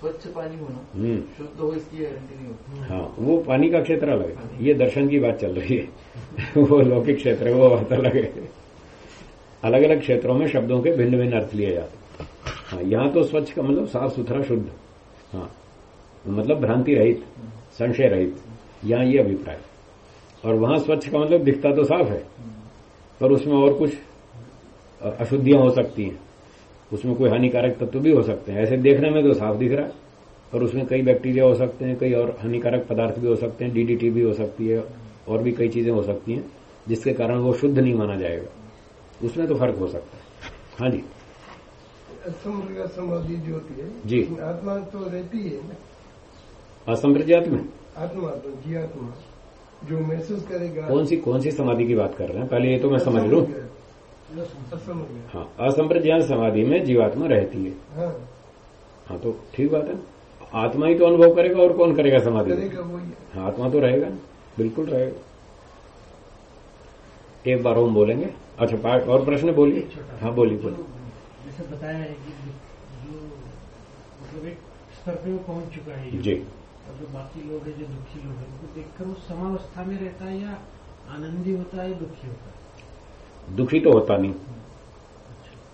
स्वच्छ पानी होना हम्म। शुद्ध हो इसकी गारंटी नहीं होती। हाँ वो पानी का क्षेत्र अलग है। ये दर्शन की बात चल रही है। वो लौकिक क्षेत्र है वो बात अलग है। अलग अलग क्षेत्रों में शब्दों के भिन्न भिन्न अर्थ लिए जाते हाँ। यहाँ तो स्वच्छ का मतलब साफ़ सुथरा शुद्ध। हाँ मतलब भ्रांति रहित संशय रहित। यहाँ ये अभिप्राय और वहाँ स्वच्छ का मतलब दिखता तो साफ़ है पर उसमें और कुछ अशुद्धियाँ हो सकती हैं। उसमें कोई हानिकारक तत्व भी हो सकते हैं। ऐसे देखने में तो साफ़ दिख रहा है। पर उसमें कई बैक्टीरिया हो सकते हैं कई और हानिकारक पदार्थ भी हो सकते हैं डीडीटी भी हो सकती है और भी कई चीज़ें हो सकती हैं जिसके कारण वो शुद्ध नहीं माना जाएगा। उसमें तो फ़र्क हो सकता है। हाँ जी। समाधि जो होती है जी। आत्मा तो रहती है ना? असंप्रज्ञात में आत्मा तो जी आत्मा जो महसूस करेगा। कौन सी कौन सी समाधि की बात कर रहे हैं? पहले ये तो मैं समझ लूँ। हाँ असंप्रज्ञान समाधि में जीवात्मा रहती है। हाँ। हाँ तो ठीक बात है। आत्मा ही तो अनुभव करेगा और कौन करेगा समाधि ही आत्मा तो रहेगा बिल्कुल रहेगा। एक बार हम बोलेंगे? अच्छा पार्ट और प्रश्न बोलिए। हाँ बोलिए बोलिए। जैसे बताया है कि जो मतलब एक स्तर पे वो पहुँच चुका है। जी। और जो बाकी लोग हैं जो दुखी लोग हैं उनको देखकर वो समावस्था में रहता है या आनंदी होता है या दुखी होता है? दुखी तो होता नहीं।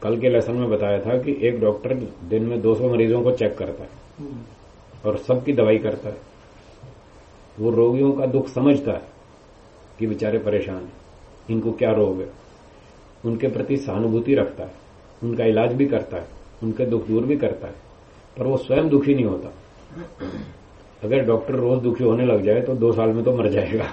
कल के लेसन में बताया था कि एक डॉक्टर दिन में 200 मरीजों को चेक करता है और सबकी दवाई करता है। वो रोगियों का दुख समझता है कि बेचारे परेशान हैं। इनको क्या रोग है? उनके प्रति सहानुभूति रखता है, उनका इलाज भी करता है, उनके दुख दूर भी करता है, पर वो स्वयं दुखी नहीं होता। अगर डॉक्टर रोज दुखी होने लग जाए तो दो साल में तो मर जाएगा।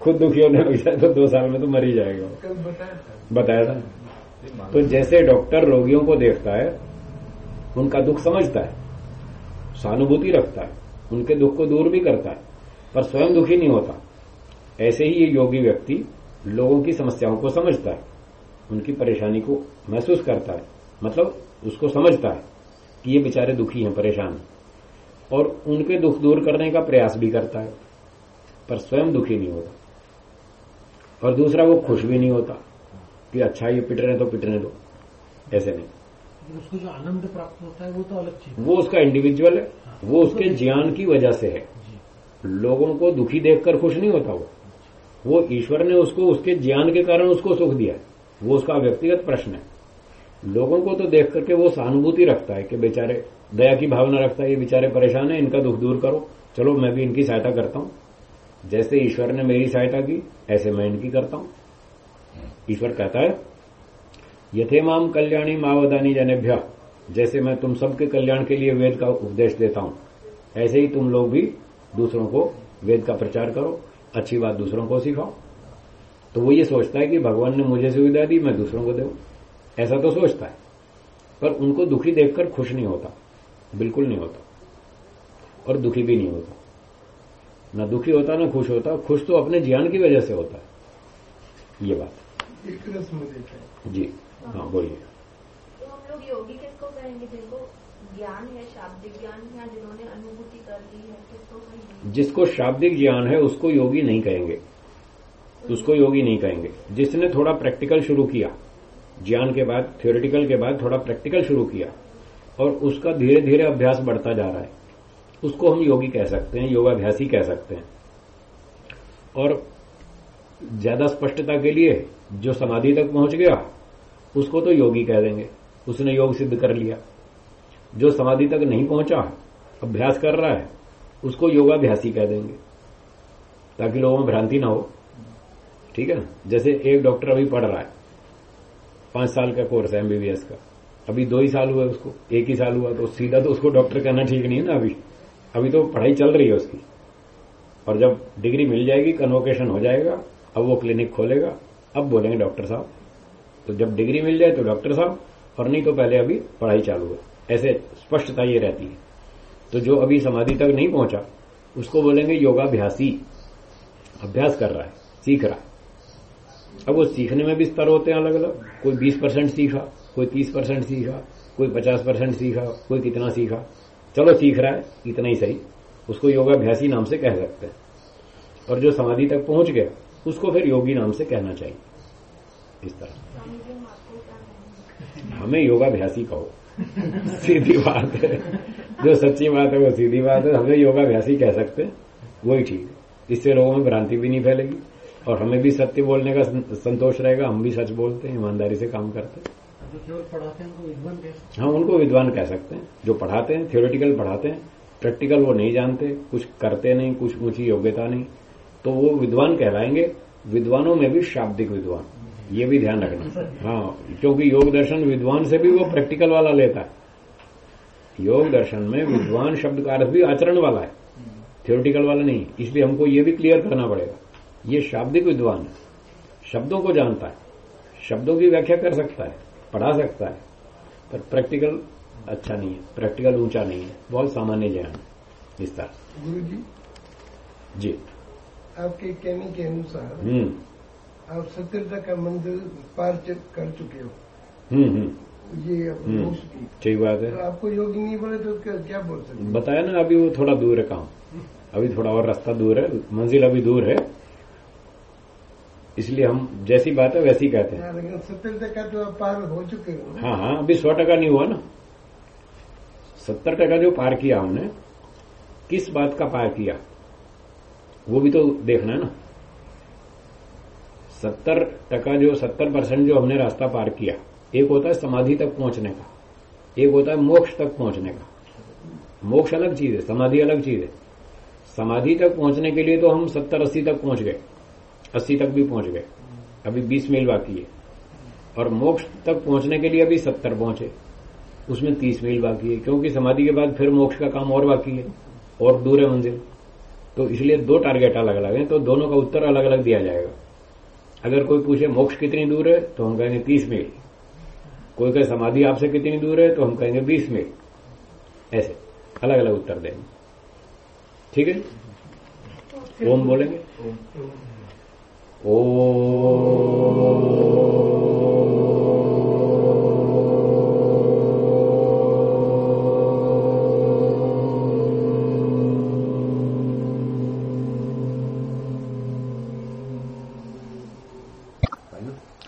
खुद दुखी होने लग जाए तो दो साल में तो मर ही जाएगा। बताया था। बताया था तो जैसे डॉक्टर रोगियों को देखता है, उनका दुख समझता है, सहानुभूति रखता है, उनके दुख को दूर भी करता है, पर स्वयं दुखी नहीं होता। ऐसे ही ये योगी व्यक्ति लोगों की समस्याओं को समझता है, उनकी परेशानी को महसूस करता है मतलब उसको समझता है कि ये बेचारे दुखी हैं, परेशान और उनके दुख दूर करने का प्रयास भी करता है, पर स्वयं दुखी नहीं होता। और दूसरा वो खुश भी नहीं होता कि अच्छा ये पिट रहे तो पिटने दो ऐसे नहीं। उसको जो आनंद प्राप्त होता है वो तो अलग चीज़ वो उसका इंडिविजुअल है वो उसके ज्ञान की वजह से है। लोगों को दुखी देखकर खुश नहीं होता वो। वो ईश्वर ने उसको उसके ज्ञान के कारण उसको सुख दिया है। वो उसका व्यक्तिगत प्रश्न है। लोगों को तो देख करके वो सहानुभूति रखता है कि बेचारे दया की भावना रखता है ये बेचारे परेशान है इनका दुख दूर करो। चलो मैं भी इनकी सहायता करता हूँ। जैसे ईश्वर ने मेरी सहायता की, ऐसे मैं इनकी करता हूँ। ईश्वर कहता है यथे माम कल्याणी मावदानी जनेभ्य, जैसे मैं तुम सबके कल्याण के लिए वेद का उपदेश देता हूँ, ऐसे ही तुम लोग भी दूसरों को वेद का प्रचार करो, अच्छी बात दूसरों को सिखाओ। तो वो ये सोचता है कि भगवान ने मुझे सुविधा दी, मैं दूसरों को दूँ। ऐसा तो सोचता है, पर उनको दुखी देखकर खुश नहीं होता, बिल्कुल नहीं होता, और दुखी भी नहीं होता। न दुखी होता न खुश होता। खुश तो अपने ज्ञान की वजह से होता है। ये बात। एक रस में देता है। जी। हाँ बोलिए। तो हम लोग योगी किसको कहेंगे जिनको ज्ञान है शाब्दिक ज्ञान या जिन्होंने अनुभूति कर ली है किसको कहेंगे? जिसको शाब्दिक ज्ञान है उसको योगी नहीं कहेंगे। उसको योगी नहीं कहेंगे। जिसने थोड़ा प्रैक्टिकल शुरू किया ज्ञान के बाद थ्योरेटिकल के बाद थोड़ा प्रैक्टिकल शुरू किया और उसका धीरे धीरे अभ्यास बढ़ता जा रहा है। उसको हम योगी कह सकते हैं, योगाभ्यासी कह सकते हैं। और ज़्यादा स्पष्टता के लिए जो समाधि तक पहुँच गया, उसको तो योगी कह देंगे। उसने योग सिद्ध कर लिया। जो समाधि तक नहीं पहुँचा, अभ्यास कर रहा है, उसको योगाभ्यासी कह देंगे। ताकि लोगों में भ्रांति ना हो। ठीक है ना? जैसे एक डॉक्टर अभी पढ़ रहा है, पाँच साल का कोर्स है एमबीबीएस का। अभी दो ही साल हुआ उसको, एक ही साल हुआ तो सीधा तो उसको डॉक्टर कहना ठीक नहीं है ना अभी। अभी तो पढ़ाई चल रही है उसकी। और जब डिग्री मिल जाएगी कन्वोकेशन हो जाएगा, अब वो क्लिनिक खोलेगा, अब बोलेंगे डॉक्टर साहब। तो जब डिग्री मिल जाए तो डॉक्टर साहब, और नहीं तो पहले अभी पढ़ाई चालू है। ऐसे स्पष्टता ये रहती है। तो जो अभी समाधि तक नहीं पहुँचा, उसको बोलेंगे योगाभ्यासी। अभ्यास कर रहा है, सीख रहा है। अब वो सीखने में भी स्तर होते हैं अलग अलग कोई 20 परसेंट सीखा, कोई 30 परसेंट सीखा, कोई 50 परसेंट सीखा, कोई कितना सीखा। चलो सीख रहा है, इतना ही सही। उसको योगाभ्यासी नाम से कह सकते हैं। और जो समाधि तक पहुँच गया, उसको फिर योगी नाम से कहना चाहिए। इस तरह। हमें योगाभ्यासी कहो। सीधी बात है। जो सच्ची बात है, वो सीधी बात है। हमें योगाभ्यासी कह सकते हैं। वही ठीक है। इससे लोगों में भ्रांति भी नहीं फैलेगी। और हमें भी सत्य बोलने का संतोष रहेगा। हम भी सच बोलते हैं, ईमानदारी से काम करते हैं। जो केवल पढ़ाते हैं उनको विद्वान कह सकते हाँ। उनको विद्वान कह सकते हैं। जो पढ़ाते हैं थ्योरेटिकल पढ़ाते हैं प्रैक्टिकल वो नहीं जानते कुछ करते नहीं कुछ ऊँची योग्यता नहीं। तो वो विद्वान कहलाएँगे। विद्वानों में भी शाब्दिक विद्वान। ये भी ध्यान रखना। हाँ क्योंकि योग दर्शन विद्वान से भी वो प्रैक्टिकल वाला लेता है। योग दर्शन में विद्वान शब्द का अर्थ भी आचरण वाला है। थ्योरेटिकल वाला नहीं। इसलिए हमको ये भी क्लियर करना पड़ेगा। ये शाब्दिक विद्वान है। शब्दों को जानता है। शब्दों की व्याख्या कर सकता है। पढ़ा सकता है पर प्रैक्टिकल अच्छा नहीं है प्रैक्टिकल ऊँचा नहीं है बहुत सामान्य ज्ञान है इस तरह। गुरु जी। जी आपके कहने के अनुसार हम्म। आप सत्यता का मंदिर पार कर चुके हो। हम्म हम्म। ये अब हम्म। हो बात तो है आपको योगी नहीं बोले तो क्या क्या बोल सकते बताया ना अभी वो थोड़ा दूर है काम। अभी थोड़ा और रास्ता दूर है मंजिल अभी दूर है। इसलिए हम जैसी बात है वैसी कहते हैं। हाँ, लेकिन सत्यता का तो आप पार हो चुके हो। हाँ हाँ अभी सौ टका नहीं हुआ ना। सत्तर टका जो पार किया हमने किस बात का पार किया वो भी तो देखना है ना। सत्तर टका जो सत्तर परसेंट जो हमने रास्ता पार किया एक होता है समाधि तक पहुँचने का एक होता है मोक्ष तक पहुँचने का। मोक्ष अलग चीज़ है समाधि अलग चीज़ है। समाधि तक पहुँचने के लिए तो हम सत्तर अस्सी तक पहुँच गए। अस्सी तक भी पहुँच गए। अभी बीस मील बाकी है। और मोक्ष तक पहुँचने के लिए अभी सत्तर पहुँचे। उसमें तीस मील बाकी है क्योंकि समाधि के बाद फिर मोक्ष का काम और बाकी है और दूर है मंजिल। तो इसलिए दो टारगेट अलग अलग है तो दोनों का उत्तर अलग अलग दिया जाएगा। अगर कोई पूछे मोक्ष कितनी दूर है? तो हम कहेंगे तीस मील। कोई कहे समाधि आपसे कितनी दूर है? तो हम कहेंगे बीस मील। ऐसे अलग अलग उत्तर देंगे। ठीक है? ओम बोलेंगे? Oh.